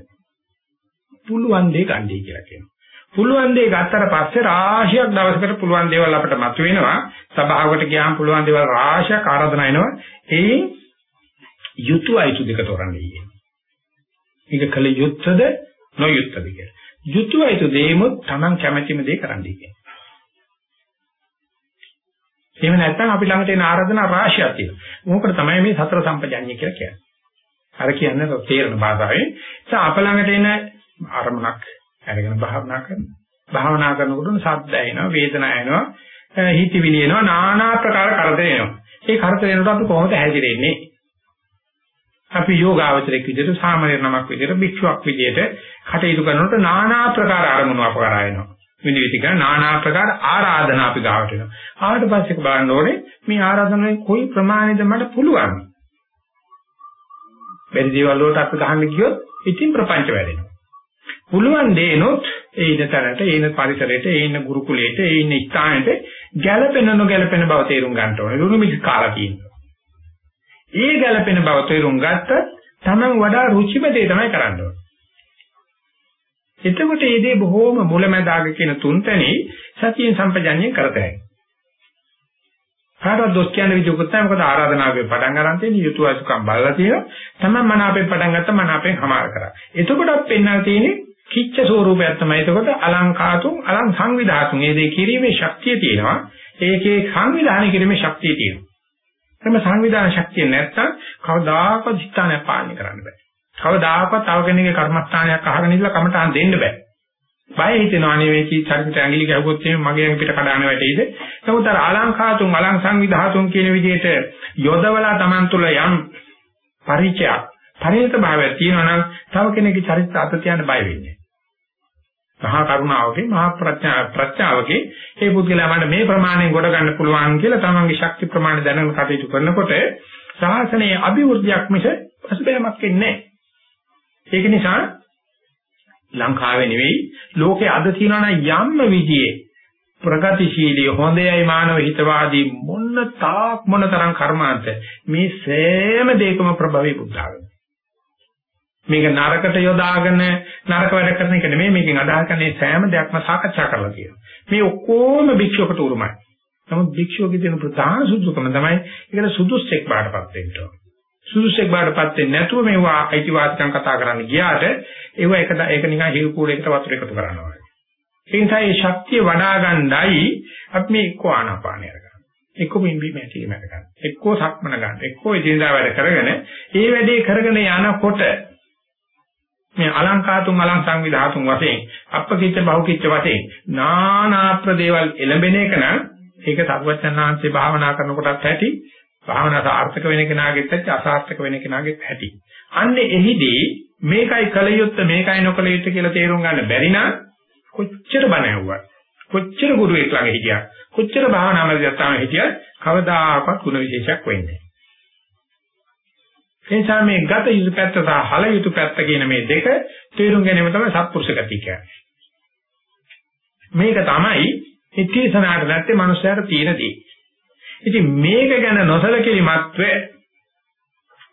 පුළුවන් දේ ගන්නයි කියලා කියනවා. පුළුවන් දේ ගත්තට පස්සේ රාශියක් දවසකට පුළුවන් දේවල් අපිට මතුවෙනවා. සභාවකට ගියාම පුළුවන් දේවල් රාශියක් ආරාධනා එනවා. ඒ යුතු අයිතු දෙක තෝරන්නේ කියන්නේ. මේක කල යුත්තද නොයුත්තද කියලා. යුතු අයිතු දෙයම Taman කැමැතිම දේ කරන්නයි කියන්නේ. එහෙම නැත්නම් අපි ළඟට එන ආරාධනා රාශියක් තියෙනවා. මොකද තමයි මේ සතර සම්පජඤ්ඤය කියලා කියන්නේ. අර කියන්නේ තේරෙන භාෂාවෙන්. ඒ අප ළඟට එන අරමුණක් අරගෙන භාවනා කරනවා. භාවනා කරනකොට ශබ්ද එනවා, වේදනා එනවා, හිතවිලි එනවා, নানা ආකාර කරදර එනවා. ඒ කරදර එනකොට අපි කොහොමද හැදිරෙන්නේ? අපි යෝගාවචරයක් විදිහට සාමාන්‍ය නමක් විදිහට භික්ෂුවක් විදිහට කටයුතු කරනකොට নানা ආකාර අරමුණු අපකරා එනවා. විනිවිද කරන নানা ආකාර ආරාධනා අපි ගාවට එනවා. ආවට පස්සේ බලන්න ඕනේ මේ ආරාධනාවේ කොයි ප්‍රමාණයද මට පුළුවන්. බැරි දේවල් වලට අපි ගහන්න ගියොත් ඉතින් ප්‍රපංච වැඩෙනවා. පුළුවන් දේනොත් ඒ ඉන්න තැනට, ඒ ඉන්න පරිසරයට, ඒ ඉන්න ගුරුකුලයට, ඒ ඉන්න ස්ථානෙට ගැළපෙන නොගැළපෙන බව තේරුම් ගන්න ඕනේ. ලුණු මිස් කාලා තියෙනවා. ඒ ගැළපෙන බව තේරුම් ගත්තත් Taman වඩා රුචිම දේ තමයි කරන්න ඕනේ. එතකොට මේ දේ බොහෝම මුලැමැදාග කියන තුන්තැනේ සතියෙන් සම්පජඤ්ඤය කරතයි. කාටවත් දොස් කියන විදිහකුත් නැහැ මොකද ආරාධනාවේ පටන් ගන්න තියෙන යුතුයසුකම් බලලා තියෙනවා. තමයි මන අපෙන් පටන් ගත්ත මන අපෙන් හමාර කරා. එතකොටත් පෙන්වලා තියෙන්නේ කිච්ච ස්වරූපයක් තමයි. එතකොට අලංකාතුන් අලං සංවිධාතුන් මේ දේ කිරීමේ ශක්තිය තියෙනවා. ඒකේ සංවිධානය කිරීමේ ශක්තිය තියෙනවා. එතම සංවිධාන ශක්තිය නැත්තම් කවදාකවත් ස්ථානය පාලනය කරන්න බෑ. කවදාකවත් තව කෙනෙකුගේ කර්මස්ථානයක් අහගෙන ඉඳලා කමටහන් දෙන්න බෑ. බය හිතෙනවා අනේ මේ කී චරිතය ඇඟිලි ගැහුවොත් එimhe මගේ ඇඟ පිට කඩාන වැටෙයිද? නමුත් අර අලංකාතුන් අලං සංවිධාතුන් කියන විදිහට යොදවලා Taman තුල යම් පරිචයක් පරිණත භාවයක් තියෙනවා නම් තව කෙනෙකුගේ චරිත අත තියන්න බය වෙන්නේ. මහා කරුණාවකේ මහා ප්‍රඥා ප්‍රඥාවකේ ඒ පුද්ගලයා මට මේ ප්‍රමාණයෙන් ගොඩ ගන්න පුළුවන් කියලා තමන්ගේ ශක්ති ප්‍රමාණය දැනගෙන කටයුතු කරනකොට ශාසනයේ අභිවෘද්ධියක් මිස පසුබෑමක් වෙන්නේ නැහැ. ඒක නිසා ලංකාවේ නෙවෙයි ලෝකේ අද තියෙනවා යම්ම විදියේ ප්‍රගතිශීලී හොඳයි මානව හිතවාදී මොන තාක් මොනතරම් කර්මාන්ත මේ සෑම දෙයකම ප්‍රභවී බුද්ධාගම මේක නරකට යොදාගෙන නරක වැඩ කරන එක නෙමෙයි මේකෙන් අදහස් කරන්නේ සෑම දෙයක්ම සාකච්ඡා කරලා කියනවා මේ ඔක්කොම භික්ෂුවකට උරුමයි නමුත් භික්ෂුවගේ තියෙන ප්‍රධාන සුදුසුකම තමයි ඒකට සුදුස්සෙක් බාටපත් වෙන්න ඕන සුදුසෙක් බාටපත් වෙන්නේ නැතුව මේවා අයිතිවාසිකම් කතා කරන්න ගියාට ඒව එක ඒක නිකන් හිල් කූඩේකට වතුර එකතු කරනවා. ඒ නිසා මේ ශක්තිය වඩා ගන්නයි අපි මේ එක්ක ආනාපානය කරගන්න. එක්ක බිම්බි මැටි මැද ගන්න. එක්ක සක්මන ගන්න. එක්ක ඉදින්දා වැඩ කරගෙන ඒ වැඩේ කරගෙන යනකොට මේ අලංකාතුන් අලං සංවිධාතුන් වශයෙන් අපකිච්ච බහුකිච්ච වශයෙන් නානා ප්‍රදේවල් එළඹෙන එක නම් ඒක සර්වඥාන්සේ භාවනා කරනකොටත් ඇති භාවනා සාර්ථක වෙන කෙනාගෙත් ඇති අසාර්ථක වෙන කෙනාගෙත් ඇති. අන්නේ එහිදී මේකයි කල යුත්තේ මේකයි නොකල යුත්තේ කියලා තේරුම් ගන්න බැරි නම් කොච්චර බණ ඇහුවත් කොච්චර ගුරුවෙක් ළඟ හිටියා කොච්චර භාවනා මැදයන් හිටියත් කවදාකවත් ගුණ විශේෂයක් වෙන්නේ නැහැ. එනිසා මේ ගත යුතු පැත්ත සහ හල යුතු පැත්ත කියන මේ දෙක තේරුම් ගැනීම තමයි සත්පුරුෂ ගතිය කියන්නේ. මේක තමයි ඉතිසනාට නැත්තේ මනුස්සයාට තියෙන දේ. ඉතින් මේක ගැන නොසලකිලිමත්ව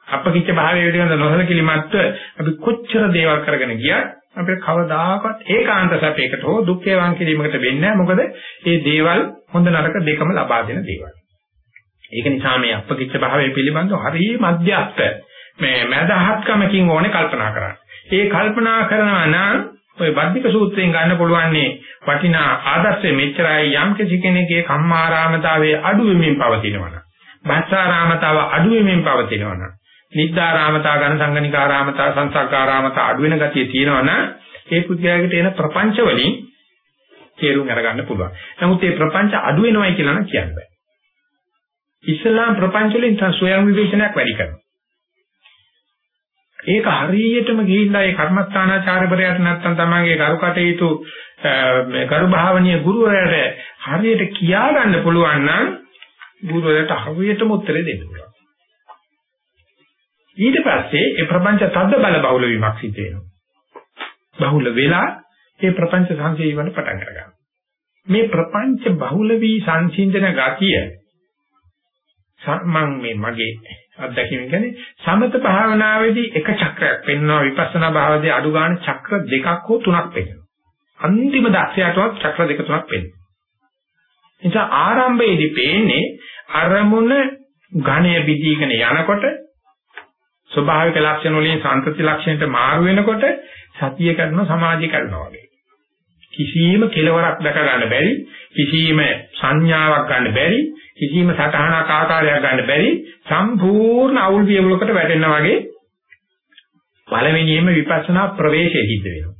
අපකිච්ච භාවයේ පිළිබඳ නොසලකිලිමත්ව අපි කොච්චර දේවල් කරගෙන ගියත් අපිට කවදාකවත් ඒකාන්ත සැපයකට හෝ දුක්ඛේ වන් කිරීමකට වෙන්නේ නැහැ. මොකද මේ දේවල් හොඳ නරක දෙකම ලබා දෙන දේවල්. ඒක නිසා මේ අපකිච්ච භාවය පිළිබඳව හරිය මධ්‍යස්ථ මේ මදහත්කමකින් ඕනේ කල්පනා කරන්න. ඒ කල්පනා කරනවා නම් ඔය වද්දික සූත්‍රයෙන් ගන්න පුළුවන්නේ වටිනා ආදර්ශය මෙච්චරයි යම් කිසි කෙනෙකුගේ කම්මාරාමතාවයේ අඩු වෙමින් පවතිනවනම් භාෂාරාමතාව අඩු වෙමින් පවතිනවනම් නිද්දාරාමතා ඝන සංගනිකාරාමතා සංසක්කාරාමතා අඩු වෙන ගතිය තියෙනවනම් ඒ පුද්ගලයාට එන ප්‍රපංච වලින් තේරුම් අරගන්න පුළුවන්. නමුත් මේ ප්‍රපංච අඩු වෙනවයි කියලා නම් කියන්න බෑ. ඉස්ලාම් ප්‍රපංච වලින් තන ස්වයං විවේචනයක් වැඩි කරනවා. ඒක හරියටම ගිහිල්ලා ඒ කර්මස්ථානාචාර්යවරයාට නැත්තම් තමන්ගේ කරුකටයුතු මේ කරු භාවනීය ගුරුවරයාට හරියට කියා ගන්න පුළුවන් නම් ගුරුවරයාට හරියටම උත්තර දෙන්න පුළුවන්. ඊට පස්සේ ඒ ප්‍රපංච තද්ද බල බහුල වීමක් සිද්ධ වෙනවා. බහුල වෙලා ඒ ප්‍රපංච සංසිඳීමට පටන් ගන්නවා. මේ ප්‍රපංච බහුල වී සංසිඳන ගතිය මම මේ මගේ අත්දැකීම කියන්නේ සමත භාවනාවේදී එක චක්‍රයක් පෙන්වනවා විපස්සනා භාවනාවේ අඩු ගන්න චක්‍ර දෙකක් හෝ තුනක් පෙන්වනවා. අන්තිම දක්ෂයාටවත් චක්‍ර දෙක තුනක් පෙන්වනවා. නිසා ආරම්භයේදී පේන්නේ අරමුණ ඝණය බිදීගෙන යනකොට ස්වභාවික ලක්ෂණ වලින් සංතති ලක්ෂණයට මාරු වෙනකොට සතිය කරන සමාධිය කරනවා වගේ. කිසියම් කෙලවරක් දැක ගන්න බැරි කිසියම් සංඥාවක් ගන්න බැරි කිසිම සටහනක් ආකාරයක් ගන්න බැරි සම්පූර්ණ අවුල් වියවලකට වැටෙනා වගේ පළවෙනියෙම විපස්සනා ප්‍රවේශය සිද්ධ වෙනවා.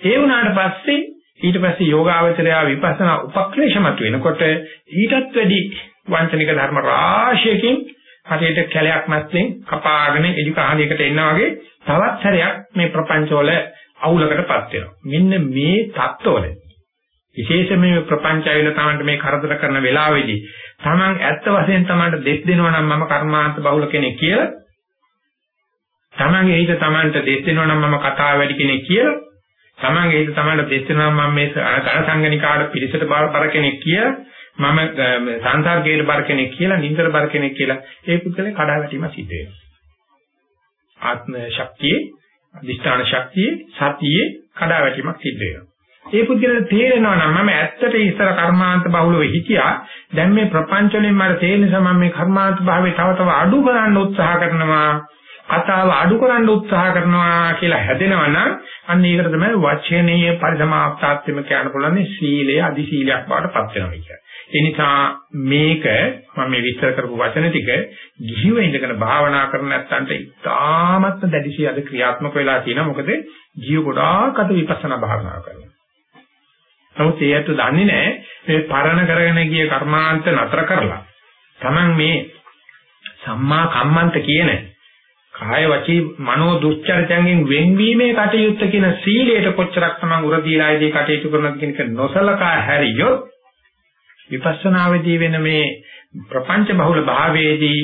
ඒ වුණාට පස්සේ ඊට පස්සේ යෝගාවචරය විපස්සනා උපක්‍රේෂමත් වෙනකොට ඊටත් වැඩි වංචනික ධර්ම රාශියකින් හරියට කැලයක් මැස්සෙන් කපාගෙන එලි කහණයකට එනවා වගේ තවත් හැරයක් මේ ප්‍රපංචවල අවුලකටපත් වෙනවා. මෙන්න මේ தত্ত্বවල විශේෂයෙන්ම මේ ප්‍රපංච ඇවිල්ලා තමන්ට මේ කරදර කරන වෙලාවේදී තමන් ඇත්ත වශයෙන් තමන්ට දෙස් දෙනවා නම් මම කර්මාන්ත බහුල කෙනෙක් කියලා තමන්ගේ හිත තමන්ට දෙස් දෙනවා නම් මම කතාව වැඩි කෙනෙක් කියලා තමන්ගේ හිත තමන්ට දෙස් දෙනවා නම් මම මේ ඝන සංගණිකාට පිළිසෙට බර කෙනෙක් කියලා මම සංසර්ගයේ බර කෙනෙක් කියලා නින්දර බර කෙනෙක් කියලා ඒ පුද්ගලයා කඩාවැටීම සිද්ධ වෙනවා ආත්ම ශක්තියේ අධිෂ්ඨාන ශක්තියේ සතියේ කඩාවැටීමක් සිද්ධ වෙනවා. ඒ පුද්ගලට තේරෙනවා නම් මම ඇත්තට ඉස්සර කර්මාන්ත බහුලව හිටියා. දැන් මේ ප්‍රපංච වලින් මට තේරෙන නිසා මම මේ කර්මාන්ත භාවයේ තව තව අඩු කරන්න උත්සාහ කරනවා. කතාව අඩු කරන්න උත්සාහ කරනවා කියලා හැදෙනවා නම් අන්න ඒකට තමයි වචනීය පරිසමාප්තාත්වෙම කියන්න පුළුවන් සීලය අදි සීලයක් බවට පත් වෙනවා කියන්නේ. ඒ නිසා මේක මම මේ විස්තර කරපු වචන ටික ගිහිව ඉඳගෙන භාවනා කරන නැත්තන්ට ඉතාමත්ම දැඩිශී අද ක්‍රියාත්මක වෙලා තියෙනවා. මොකද ජීව ගොඩාක් අද විපස්සනා භාවනා කරනවා. නමුත් ඒත් දන්නේ නැහැ මේ පරණ කරගෙන ගිය කර්මාන්ත නතර කරලා Taman මේ සම්මා කම්මන්ත කියන කාය වචී මනෝ දුස්චරිතයන්ගෙන් වෙන්වීමේ කටයුත්ත කියන සීලයට කොච්චරක් Taman උර දීලායේදී කටයුතු කරනවද කියන එක නොසලකා හැරියොත් විපස්සනාවේදී වෙන මේ ප්‍රපංච බහුල භාවයේදී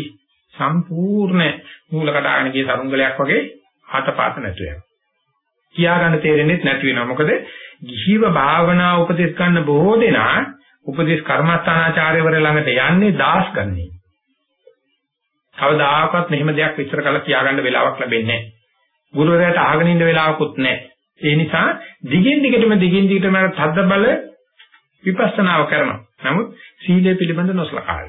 සම්පූර්ණ මූල කඩාගෙන ගිය තරුංගලයක් වගේ හතපාත නැතු වෙනවා. කියාගන්න තේරෙන්නේ නැති වෙනවා. මොකද ගිහිව භාවනා උපදෙස් ගන්න බොහෝ දෙනා උපදේශ කර්මස්ථානාචාර්යවර ළඟට යන්නේ දාස් ගන්නේ. කවදාකවත් මෙහෙම දෙයක් විස්තර කරලා කියාගන්න වෙලාවක් ලැබෙන්නේ නැහැ. ගුරුවරයාට අහගෙන ඉන්න වෙලාවකුත් නැහැ. ඒ නිසා දිගින් දිගටම දිගින් දිගටම තද්ද බල විපස්සනාව කරනවා. නමුත් සීලය පිළිබඳ නොසලකා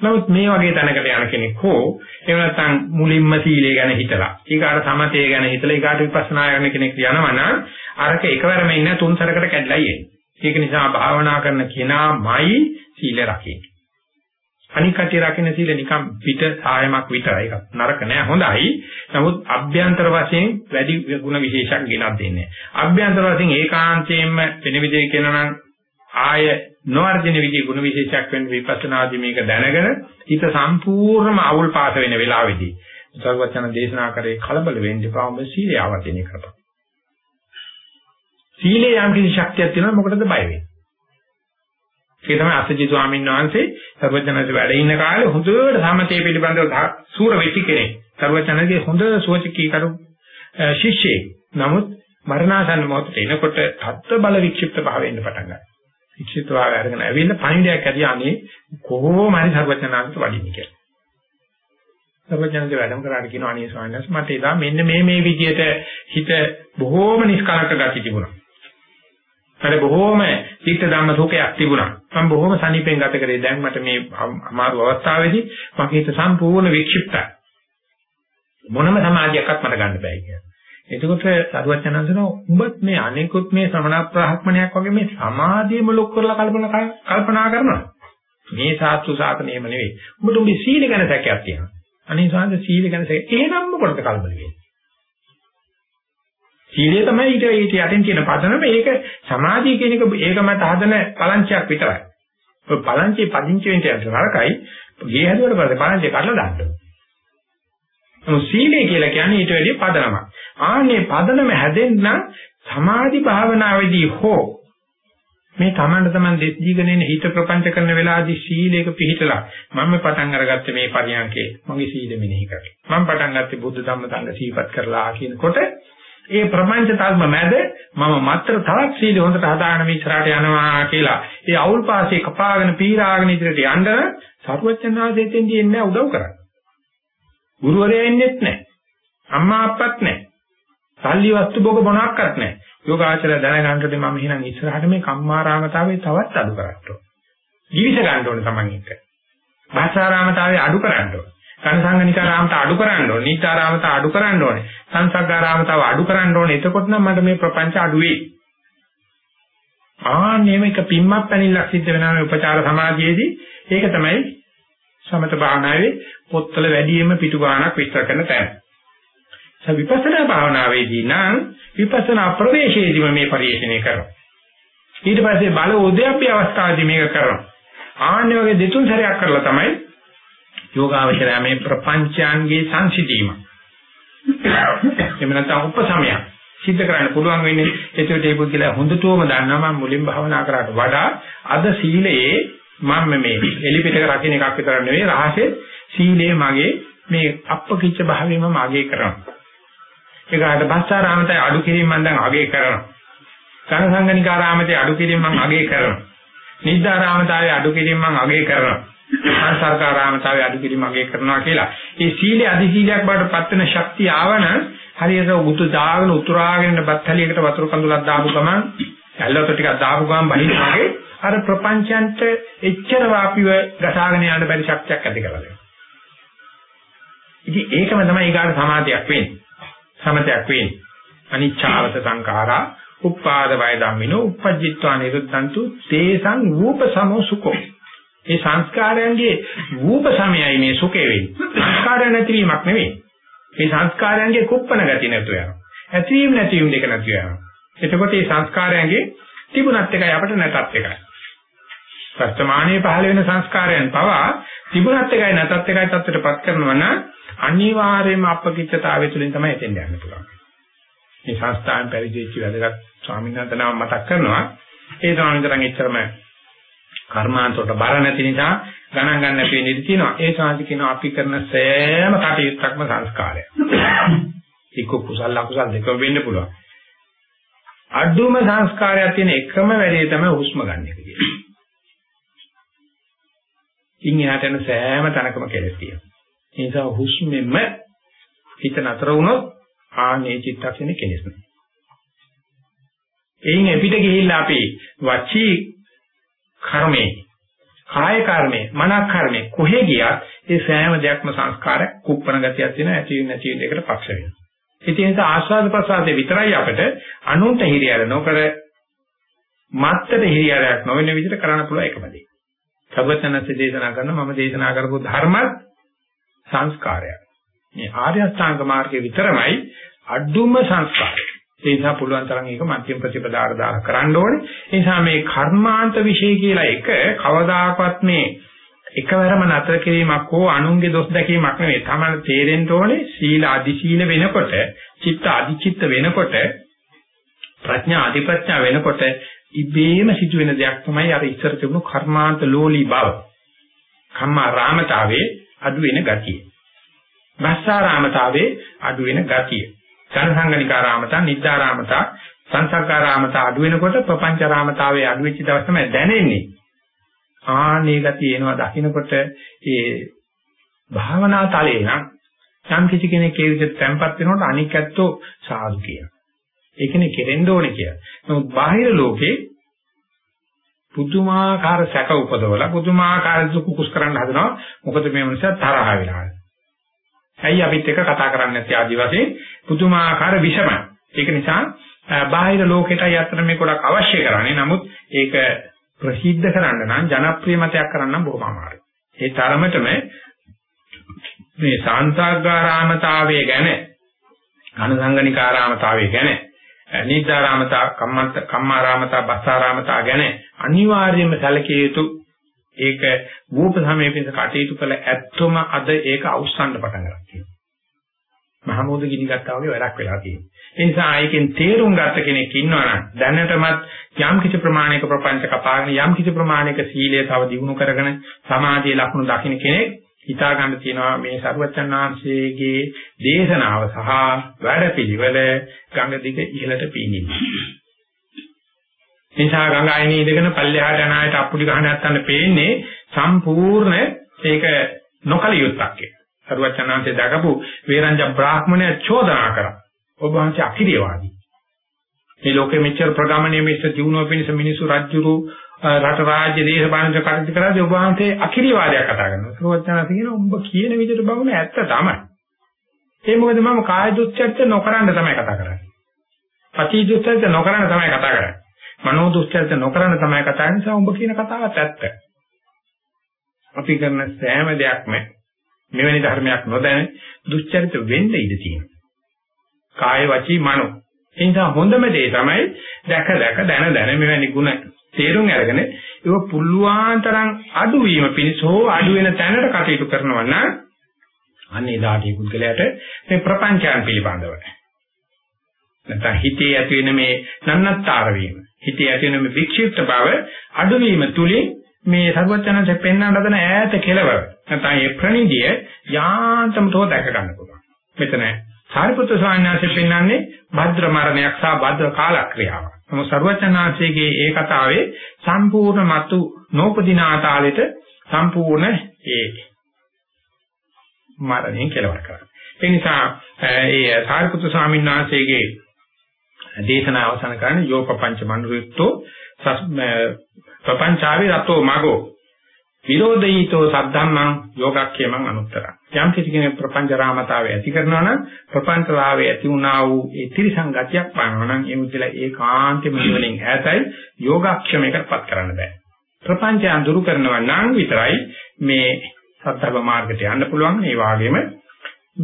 නමුත් මේ වගේ තැනකට යන කෙනෙක් හෝ එහෙම නැත්නම් මුලින්ම සීලය ගැන හිතලා ඊගාට සමතය ගැන හිතලා ඊගාට විපස්සනා කරන කෙනෙක් යනවා නම් අරක එකවරම ඉන්න තුන් සැරකට කැඩලා යන්නේ. ඒක නිසා භාවනා කරන කෙනාමයි සීල රකින්නේ. අනික් කටිය රකින්න සීල නිකම් පිට සායමක් විතරයි. ඒක නරක නෑ හොඳයි. නමුත් අභ්‍යන්තර වශයෙන් වැඩි ගුණ විශේෂයක් ගෙනත් දෙන්නේ. අභ්‍යන්තර වශයෙන් ඒකාන්තයෙන්ම වෙන විදිහේ කියනවා නම් ආය නොවර්ධින විදිහේ ගුණ විශේෂයක් වෙන විපස්සනාදී මේක දැනගෙන හිත සම්පූර්ණම අවුල් පාස වෙන වෙලාවේදී සර්වචන දේශනා කරේ කලබල වෙන්න එපා ඔබ සීලය ආවර්ජනය කරපන්. සීලේ යම් කිසි ශක්තියක් තියෙනවා මොකටද බය වෙන්නේ? ඒ තමයි අසජි ස්වාමීන් වහන්සේ සර්වඥාන්සේ වැඩ ඉන්න කාලේ හොඳට සමතේ පිළිබඳව සූර වෙච්ච කෙනෙක්. සර්වඥාන්ගේ හොඳ සෝචකීකරු ශිෂ්‍යෙක්. නමුත් මරණාසන්න මොහොතේ එනකොට තත්ත්ව බල වික්ෂිප්ත භාවයෙන් පටන් ගන්නවා. වික්ෂිප්ත භාවය අරගෙන ඇවිල්ලා පණිඩයක් ඇදී අනේ කොහොම හරි සර්වඥාන්සට වඩින්න කියලා. සර්වඥන්ගේ වැඩම කරාට කියනවා අනේ ස්වාමීන් වහන්සේ මට එදා මෙන්න මේ මේ විදියට හිත බොහෝම නිස්කලංක ගති තිබුණා. මට බොහෝම චිත්ත ධම්ම සුඛයක් තිබුණා. මම බොහෝම සනීපෙන් ගත කරේ. දැන් මට මේ අමාරු අවස්ථාවේදී මගේ හිත සම්පූර්ණ වික්ෂිප්තයි. මොනම සමාධියක්වත් මට ගන්න බෑ කියලා. එතකොට සරුවචනන්සන උඹත් මේ අනිකුත් මේ ශ්‍රමණ ප්‍රාහ්මණයක් වගේ මේ සමාධියම ලොක් කරලා කල්පනා කල්පනා කරනවා. මේ සාත්තු සාතනෙම නෙවෙයි. උඹට උඹේ සීල ගැන සැකයක් තියෙනවා. අනේ සාන්ද සීල ගැන සැක. එහෙනම් මොකටද කලබල වෙන්නේ? සීලය තමයි ඊට ඊට යටින් තියෙන පදනම ඒක සමාධිය කියන එක ඒක මත හදන පලංචියක් විතරයි. ඔය පලංචි පදිංචි වෙන්න යන නරකයි ගේ හැදුවට පස්සේ පලංචි කඩලා දාන්න. නමුත් සීලය කියලා කියන්නේ ඊට වැඩිය පදනමක්. ආන්නේ පදනම හැදෙන්න සමාධි භාවනාවේදී හෝ මේ තමන්ට තමන් දෙස් දීගෙන හිත ප්‍රපංච කරන වෙලාවදී සීලයක පිළිහිටලා මම පටන් අරගත්තේ මේ පරියන්කේ මගේ සීල මෙනෙහි කරලා. මම පටන් ගත්තේ බුද්ධ ධම්ම සංඝ සීපත් කරලා කියනකොට ඒ ප්‍රපංච තල්ම මැද මම මත්තර තවත් සීල හොඳට හදාගෙන මේ ඉස්සරහට යනවා කියලා. ඒ අවුල් පාසේ කපාගෙන පීරාගෙන ඉදිරියට යන්න සර්වඥාදේතෙන්දී එන්නේ උදව් කරන්නේ. ගුරුවරයා එන්නේත් නැහැ. අම්මා අප්පත් නැහැ. සල්ලි වස්තු භෝග මොනක්වත් නැහැ. යෝගාචර දැනගන්නකොට මම එහෙනම් ඉස්සරහට මේ කම්මාරාමතාවේ තවත් අඩු කරන්න ඕන. ජීවිත ගන්න ඕනේ Taman එක. භාෂාරාමතාවේ අඩු කරන්න ඕනේ. කනසංගනිකාරාමත අඩු කරන්න ඕනේ. නීතාරාමත අඩු කරන්න ඕනේ. සංසග්ගාරාමතාව අඩු කරන්න ඕනේ. එතකොට නම් මට මේ ප්‍රපංච අඩු වෙයි. ආන්නේම එක පිම්මක් පැනිල්ලක් සිද්ධ වෙනවා මේ උපචාර සමාධියේදී. ඒක තමයි සමත භාවනාවේ පොත්වල වැඩියෙන්ම පිටු ගානක් විස්තර කරන තැන. විපස්සනා භාවනාවේදී නම් විපස්සනා ප්‍රවේශයේදීම මේ පරිශ්‍රණය කරනවා. ඊට පස්සේ බල උද්‍යප්පි අවස්ථාවේදී මේක කරනවා. ආන්නේ වගේ දෙතුන් සැරයක් කරලා තමයි යෝගාවචරය මේ ප්‍රපංචයන්ගේ සංසිඳීම. එහෙම නැත්නම් උපසමය සිද්ධ කරන්න පුළුවන් වෙන්නේ එතකොට ඒ පුද්ගලයා හොඳටම දන්නවා මම මුලින් භාවනා කරාට වඩා අද සීලයේ මම මේ එලිපිටක රකින්න එකක් විතර නෙවෙයි රහසේ සීලයේ මගේ මේ අප්පකිච්ච භාවයම මගේ කරනවා. ඒකට බස්සාරාමතේ අඩු කිරීම මම දැන් අගය කරනවා. සංසංගනිකාරාමතේ අඩු කිරීම මම අගය කරනවා. නිද්දාරාමතාවේ අඩු කිරීම මම අගය කරනවා. සංසර්කාරාමතාවේ අඩු කිරීම අගය කරනවා කියලා. මේ සීලේ අධි සීලයක් බවට පත් වෙන ශක්තිය ආවන හරියට උතු දාගෙන උතුරාගෙන බත්තලියකට වතුර කඳුලක් දාපු ගමන් ඇල්ලොත් ටිකක් දාපු ගමන් බහින්න වගේ අර ප්‍රපංචයන්ට එච්චර වාපිව ගසාගෙන යන්න බැරි ශක්තියක් ඇති කරලා දෙනවා. ඉතින් ඒකම තමයි ඊගාට සමාධියක් වෙන්නේ. සමතයක් වෙන්නේ. අනිච්චාවත සංඛාරා උපාද වය ධම්මිනෝ uppajjitva niruddhantu තේසං රූප සමෝසුකෝ. මේ සංස්කාරයන්ගේ රූප සමයයි මේ සුඛේ වෙන්නේ. සංස්කාරය නැතිවීමක් නෙවෙයි. මේ සංස්කාරයන්ගේ කුප්පන ගති නැතු වෙනවා. ඇතිවීම නැතිවීම දෙක නැති වෙනවා. එතකොට මේ සංස්කාරයන්ගේ තිබුණත් එකයි අපිට නැතත් එකයි. වර්තමානයේ පහළ වෙන සංස්කාරයන් පවා තිබුණත් එකයි නැතත් එකයි තත්ත්වයටපත් කරනවා නම් අනිවාර්යයෙන්ම අපකිච්චතාවය තුළින් තමයි එතෙන් යන්න පුළුවන්. මේ සංස්ථාවෙන් පරිචිච්ච වැදගත් ස්වාමීන් වහන්සේ නම මතක් කරනවා. ඒ ස්වාමීන් වහන්සේ එච්චරම කර්මාන්තවලට බර නැති නිසා ගණන් ගන්න නැති වෙන ඉඳී තියෙනවා. ඒ සාන්ති කියනවා අපි කරන සෑම කටයුත්තක්ම සංස්කාරය. එක්ක කුසල අකුසල දෙකම වෙන්න පුළුවන්. අඩුම සංස්කාරයක් තියෙන එකම වැඩේ තමයි හුස්ම ගන්න එක කියන්නේ. ඉන් එහාට යන සෑම තැනකම කෙලස් තියෙනවා. ඒ නිසා හුස්මෙම හිත නතර වුණොත් ආනේ චිත්තක්ෂණේ කෙලස් නෑ. එයින් එපිට ගිහිල්ලා අපි වචී කර්මේ කාය කර්මේ මන කර්මේ කොහෙ ගියත් ඒ සෑම දෙයක්ම සංස්කාරයක් කුප්පන ගතියක් තියෙන ඇති නැති වෙන එකට පක්ෂ වෙනවා. ඉතින් ඒක ආස්වාද ප්‍රසආදේ විතරයි අපිට අනුන්ට හිරියර නොකර මත්තට හිරියරයක් නොවන විදිහට කරන්න පුළුවන් එකම දේ. සර්වඥාන්සේ දේශනා කරන මම දේශනා කරපු ධර්මත් සංස්කාරයක්. මේ ආර්ය අෂ්ටාංග මාර්ගයේ විතරමයි අඩුම සංස්කාරය. ඒ නිසා පුළුවන් තරම් ඒක මධ්‍යම ප්‍රතිපදාර දාලා කරන්න ඕනේ. ඒ නිසා මේ කර්මාන්ත વિશે කියලා එක කවදාකවත් මේ එකවරම නතර කිරීමක් හෝ අනුන්ගේ දොස් දැකීමක් නෙවෙයි. තමයි තේරෙන්න ඕනේ සීල අධි සීල වෙනකොට, චිත්ත අධි චිත්ත වෙනකොට, ප්‍රඥා අධි ප්‍රඥා වෙනකොට ඉබේම සිදුවෙන දෙයක් තමයි අර ඉස්සර තිබුණු කර්මාන්ත ලෝලී බව. කම්මා රාමතාවේ අඩු වෙන ගතිය. භස්සාරාමතාවේ අඩු වෙන ගතිය. සංසංගනිකාරාමතා, නිද්දාරාමතා, සංසංකාරාමතා අඩු වෙනකොට ප්‍රපංචරාමතාවේ අඩු වෙච්ච දවස් තමයි දැනෙන්නේ. ආනේ ගතිය එනවා දකින්නකොට ඒ භාවනා තලේ නම් යම් කිසි කෙනෙක් ඒ විදිහට තැම්පත් වෙනකොට අනික් ඇත්තෝ සාදු කියනවා. ඒකනේ කෙරෙන්න ඕනේ කියලා. නමුත් බාහිර ලෝකේ පුදුමාකාර සැක උපදවලා පුදුමාකාර දුක කුස් කරන්න හදනවා. මොකද මේ මනුස්සයා තරහ වෙලා. ඇයි අපිත් එක කතා කරන්නේ නැති ආදි වශයෙන් පුදුමාකාර විෂමයි. ඒක නිසා බාහිර ලෝකෙටයි අතර මේ ගොඩක් අවශ්‍ය කරන්නේ. නමුත් ඒක ප්‍රසිද්ධ කරන්න නම් ජනප්‍රිය මතයක් කරන්න බොහොම අමාරුයි. ඒ තරමටම මේ සාන්තාග්ගාරාමතාවය ගැන ඝනසංගනිකාරාමතාවය ගැන නිද්දාරාමතා කම්මන්ත කම්මාරාමතා බස්සාරාමතා ගැන අනිවාර්යයෙන්ම සැලකිය යුතු ඒක භූප සමීපින්ස කටයුතු කළ ඇත්තම අද ඒක අවස්සන්න පටන් ගන්නවා කියනවා. මහමෝධ ගිනි ගත්තා වගේ වැඩක් වෙලා තියෙනවා. ඒ නිසා ඒකෙන් තේරුම් ගත්ත කෙනෙක් ඉන්නවනම් දැනටමත් යම් කිසි ප්‍රමාණයක ප්‍රපංච කපාගෙන යම් කිසි ප්‍රමාණයක සීලය තව දිනු කරගෙන සමාධියේ ලක්ෂණ දකින්න කෙනෙක් හිතා ගන්න තියෙනවා මේ සරුවචනාංශයේගේ දේශනාව සහ වැඩපිළිවෙල ගංග දිග ඉහළට පීනින්න. නිසා ගංගායනේ ඉඳගෙන පල්ලෙහාට යන ආයත අප්පුඩි ගහන නැත්තන් පේන්නේ සම්පූර්ණ ඒක නොකල යුත්තක් කියලා. සරුවචනාංශය දකපු වේරංජ බ්‍රාහ්මණය චෝදනා කරා. ඔබ වහන්සේ අකිරියවාදී. මේ ලෝකෙ මෙච්චර ප්‍රගමණය මෙච්චර දිනුව පිණිස මිනිසු රජ්ජුරු රට රාජ්‍ය දේශපාලන කටයුතු කරද්දී ඔබ වහන්සේ අකිරියවාදයක් කතා කරනවා. සරුවචනාංශය කියන උඹ කියන විදිහට බවුනේ ඇත්ත තමයි. ඒ මොකද මම කාය දුස්චර්ච නොකරන්න තමයි කතා කරන්නේ. පටි දුස්චර්ච නොකරන්න තමයි කතා කරන්නේ. මනෝ දුස්චර්ච නොකරන තමයි කතා කරන්නේ නිසා උඹ කියන කතාවත් ඇත්ත. අපි කරන සෑම දෙයක්ම මෙවැනි ධර්මයක් නොදැන දුස්චරිත වෙන්න ඉඩ තියෙනවා. කාය වචී මනෝ. ඒ නිසා හොඳම දේ තමයි දැක දැක දැන දැන මෙවැනි ಗುಣ තේරුම් අරගෙන ඒක පුල්ලුවාන් තරම් අඩු වීම පිණිස හෝ අඩු වෙන තැනට කටයුතු කරනවා නම් අන්නේ දාටි පුද්ගලයාට මේ ප්‍රපංචයන් පිළිබඳව නැත්නම් හිතේ ඇති වෙන මේ නන්නත්තර වීම හිතේ ඇති වෙන මේ වික්ෂිප්ත බව අඩුවීම තුලින් මේ සර්වඥාන්සේ පෙන්වන්න හදන ඈත කෙලවර නැත්නම් ඒ ප්‍රණීතිය යාන්තමතෝ දැක ගන්න පුළුවන්. මෙතන සාරිපුත්‍ර ස්වාමීන් වහන්සේ පෙන්වන්නේ භද්‍ර මරණයක් සහ භද්‍ර කාලක්‍රියාවක්. නමුත් සර්වඥාන්සේගේ ඒ කතාවේ සම්පූර්ණ මතු නෝපදින ආතාලෙට සම්පූර්ණ ඒ මරණයෙන් කෙලවර කරනවා. ඒ නිසා ඒ සාරිපුත්‍ර ස්වාමීන් වහන්සේගේ දේශනාව අවසන් කරන්නේ යෝපපංච මනුරුත්තෝ ප්‍රපංචාවේ රතෝ මගෝ විරෝධීතෝ සද්ධම්මං යෝගක්ඛේමං අනුත්තර. යම් කිසි කෙනෙක් ප්‍රපංච රාමතාවය ඇති කරනවා නම් ප්‍රපංච රාවේ ඇති වුණා වූ ඒ ත්‍රිසං ගතියක් පානවා නම් ඒ මුදල ඒකාන්තෙම නිවනින් ඈතයි යෝගක්ෂමයකටපත් කරන්න බෑ. ප්‍රපංචය අඳුරු කරනවා නම් විතරයි මේ සත්‍යව මාර්ගයට යන්න පුළුවන්. ඒ වගේම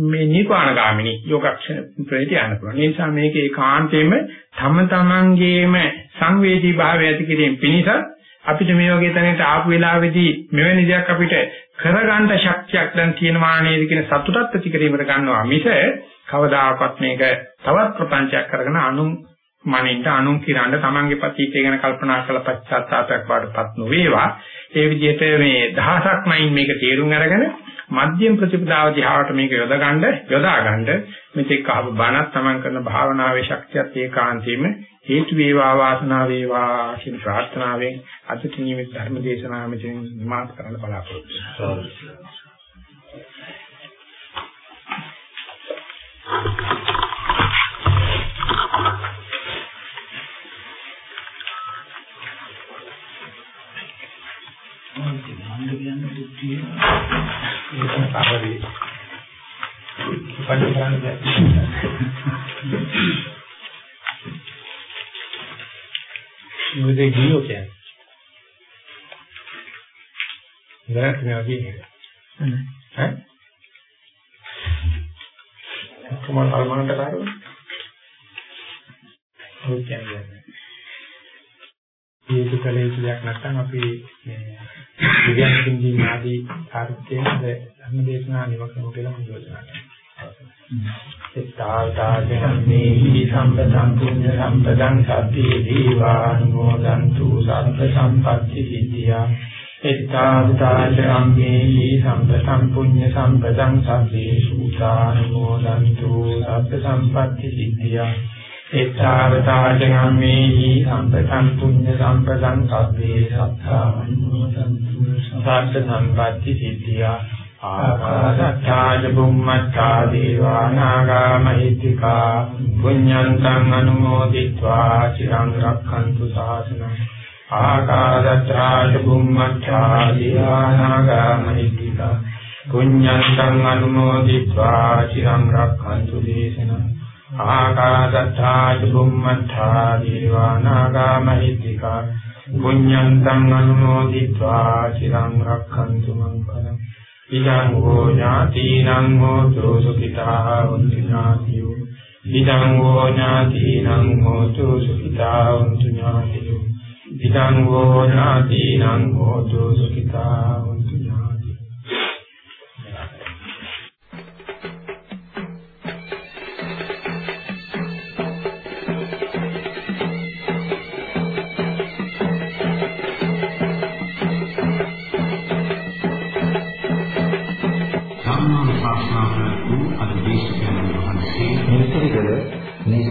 මේ නිපාන ගාමිනී යෝගක්ෂණ ප්‍රේත යන්න පුළුවන්. ඒ නිසා මේක ඒකාන්තයෙන්ම තම තමන්ගේම සංවේදී භාවය ඇති කිරීම පිණිස අපිට මේ වගේ තැනකට ආපු වෙලාවේදී මෙවැනි දෙයක් අපිට කරගන්න ශක්තියක් දැන් තියෙනවා නේද කියන සතුටත් ඇති කිරීමට ගන්නවා මිස කවදාකවත් මේක තවත් ප්‍රපංචයක් කරගෙන අනුන් මනින්ට අනුන් කිරන්න තමන්ගේ පතීතේ ගැන කල්පනා කරලා පශ්චාත්තාවයක් බාටපත් නොවේවා. ඒ විදිහට මේ දහසක් නයින් මේක තේරුම් අරගෙන මධ්‍යම ප්‍රතිපදාව දිහාට මේක යොදගන්න යොදාගන්න මෙතෙක් අහපු බණක් තමන් කරන භාවනාවේ ශක්තියත් ඒකාන්තයෙන්ම හේතු වේවා වාසනාව වේවා කියන ප්‍රාර්ථනාවෙන් අද නියමිත ධර්ම දේශනාව මෙතන නිමාත් කරන්න බලාපොරොත්තු වෙනවා. මන්ද මොකද ගියෝ කියන්නේ. නෑ නෑ කියන්නේ ඈ? කොහොමද අරමන්ට කරන්නේ ඔව් කියන්නේ ඒක කලේ දෙයක් නැත්නම් අපි මේ විද්‍යාත්මකින් දී ආදී සාහිත්‍යයේ ධර්ම දේශනා නිවකම කියලා මම යෝජනා කරනවා. සිතාදාගමේ සම්පතං පුඤ්ඤ සම්පතං සබ්බේ දීවානුමෝදන්තු සබ්බ සම්පත්ති සිද්ධියා. සිතාදාගමේ සම්පතං පුඤ්ඤ සම්පතං සබ්බේ සූතානුමෝදන්තු සබ්බ සම්පත්ති සිද්ධියා. එත්තාවතාජනම්මේහි සම්පතං පුඤ්ඤ සම්පතං සබ්බේ සත්තානුමෝදන්තු සබ්බ සම්පatti සිද්ධියා ආකාශච්ඡාය බුම්මච්ඡා දීවානාගා මහිත්‍තිකා පුඤ්ඤන්තං අනුමෝදිत्वा চিරං රක්ඛන්තු සාසනං ආකාශච්ඡාය බුම්මච්ඡා දීවානාගා මහිත්‍තිකා පුඤ්ඤන්තං අනුමෝදිत्वा চিරං රක්ඛන්තු දේශනං ආකාශච්ඡාය බුම්මච්ඡා දීවානාගා මහිත්‍තිකා පුඤ්ඤන්තං අනුමෝදිत्वा চিරං රක්ඛන්තු මං පරං ඉදං හෝ ඥාතිනං හෝතු සුඛිතා වന്തു ඥාතියෝ. ඉදං හෝ ඥාතිනං හෝතු සුඛිතා වന്തു ඥාතියෝ. ඉදං හෝ ඥාතිනං හෝතු සුඛිතා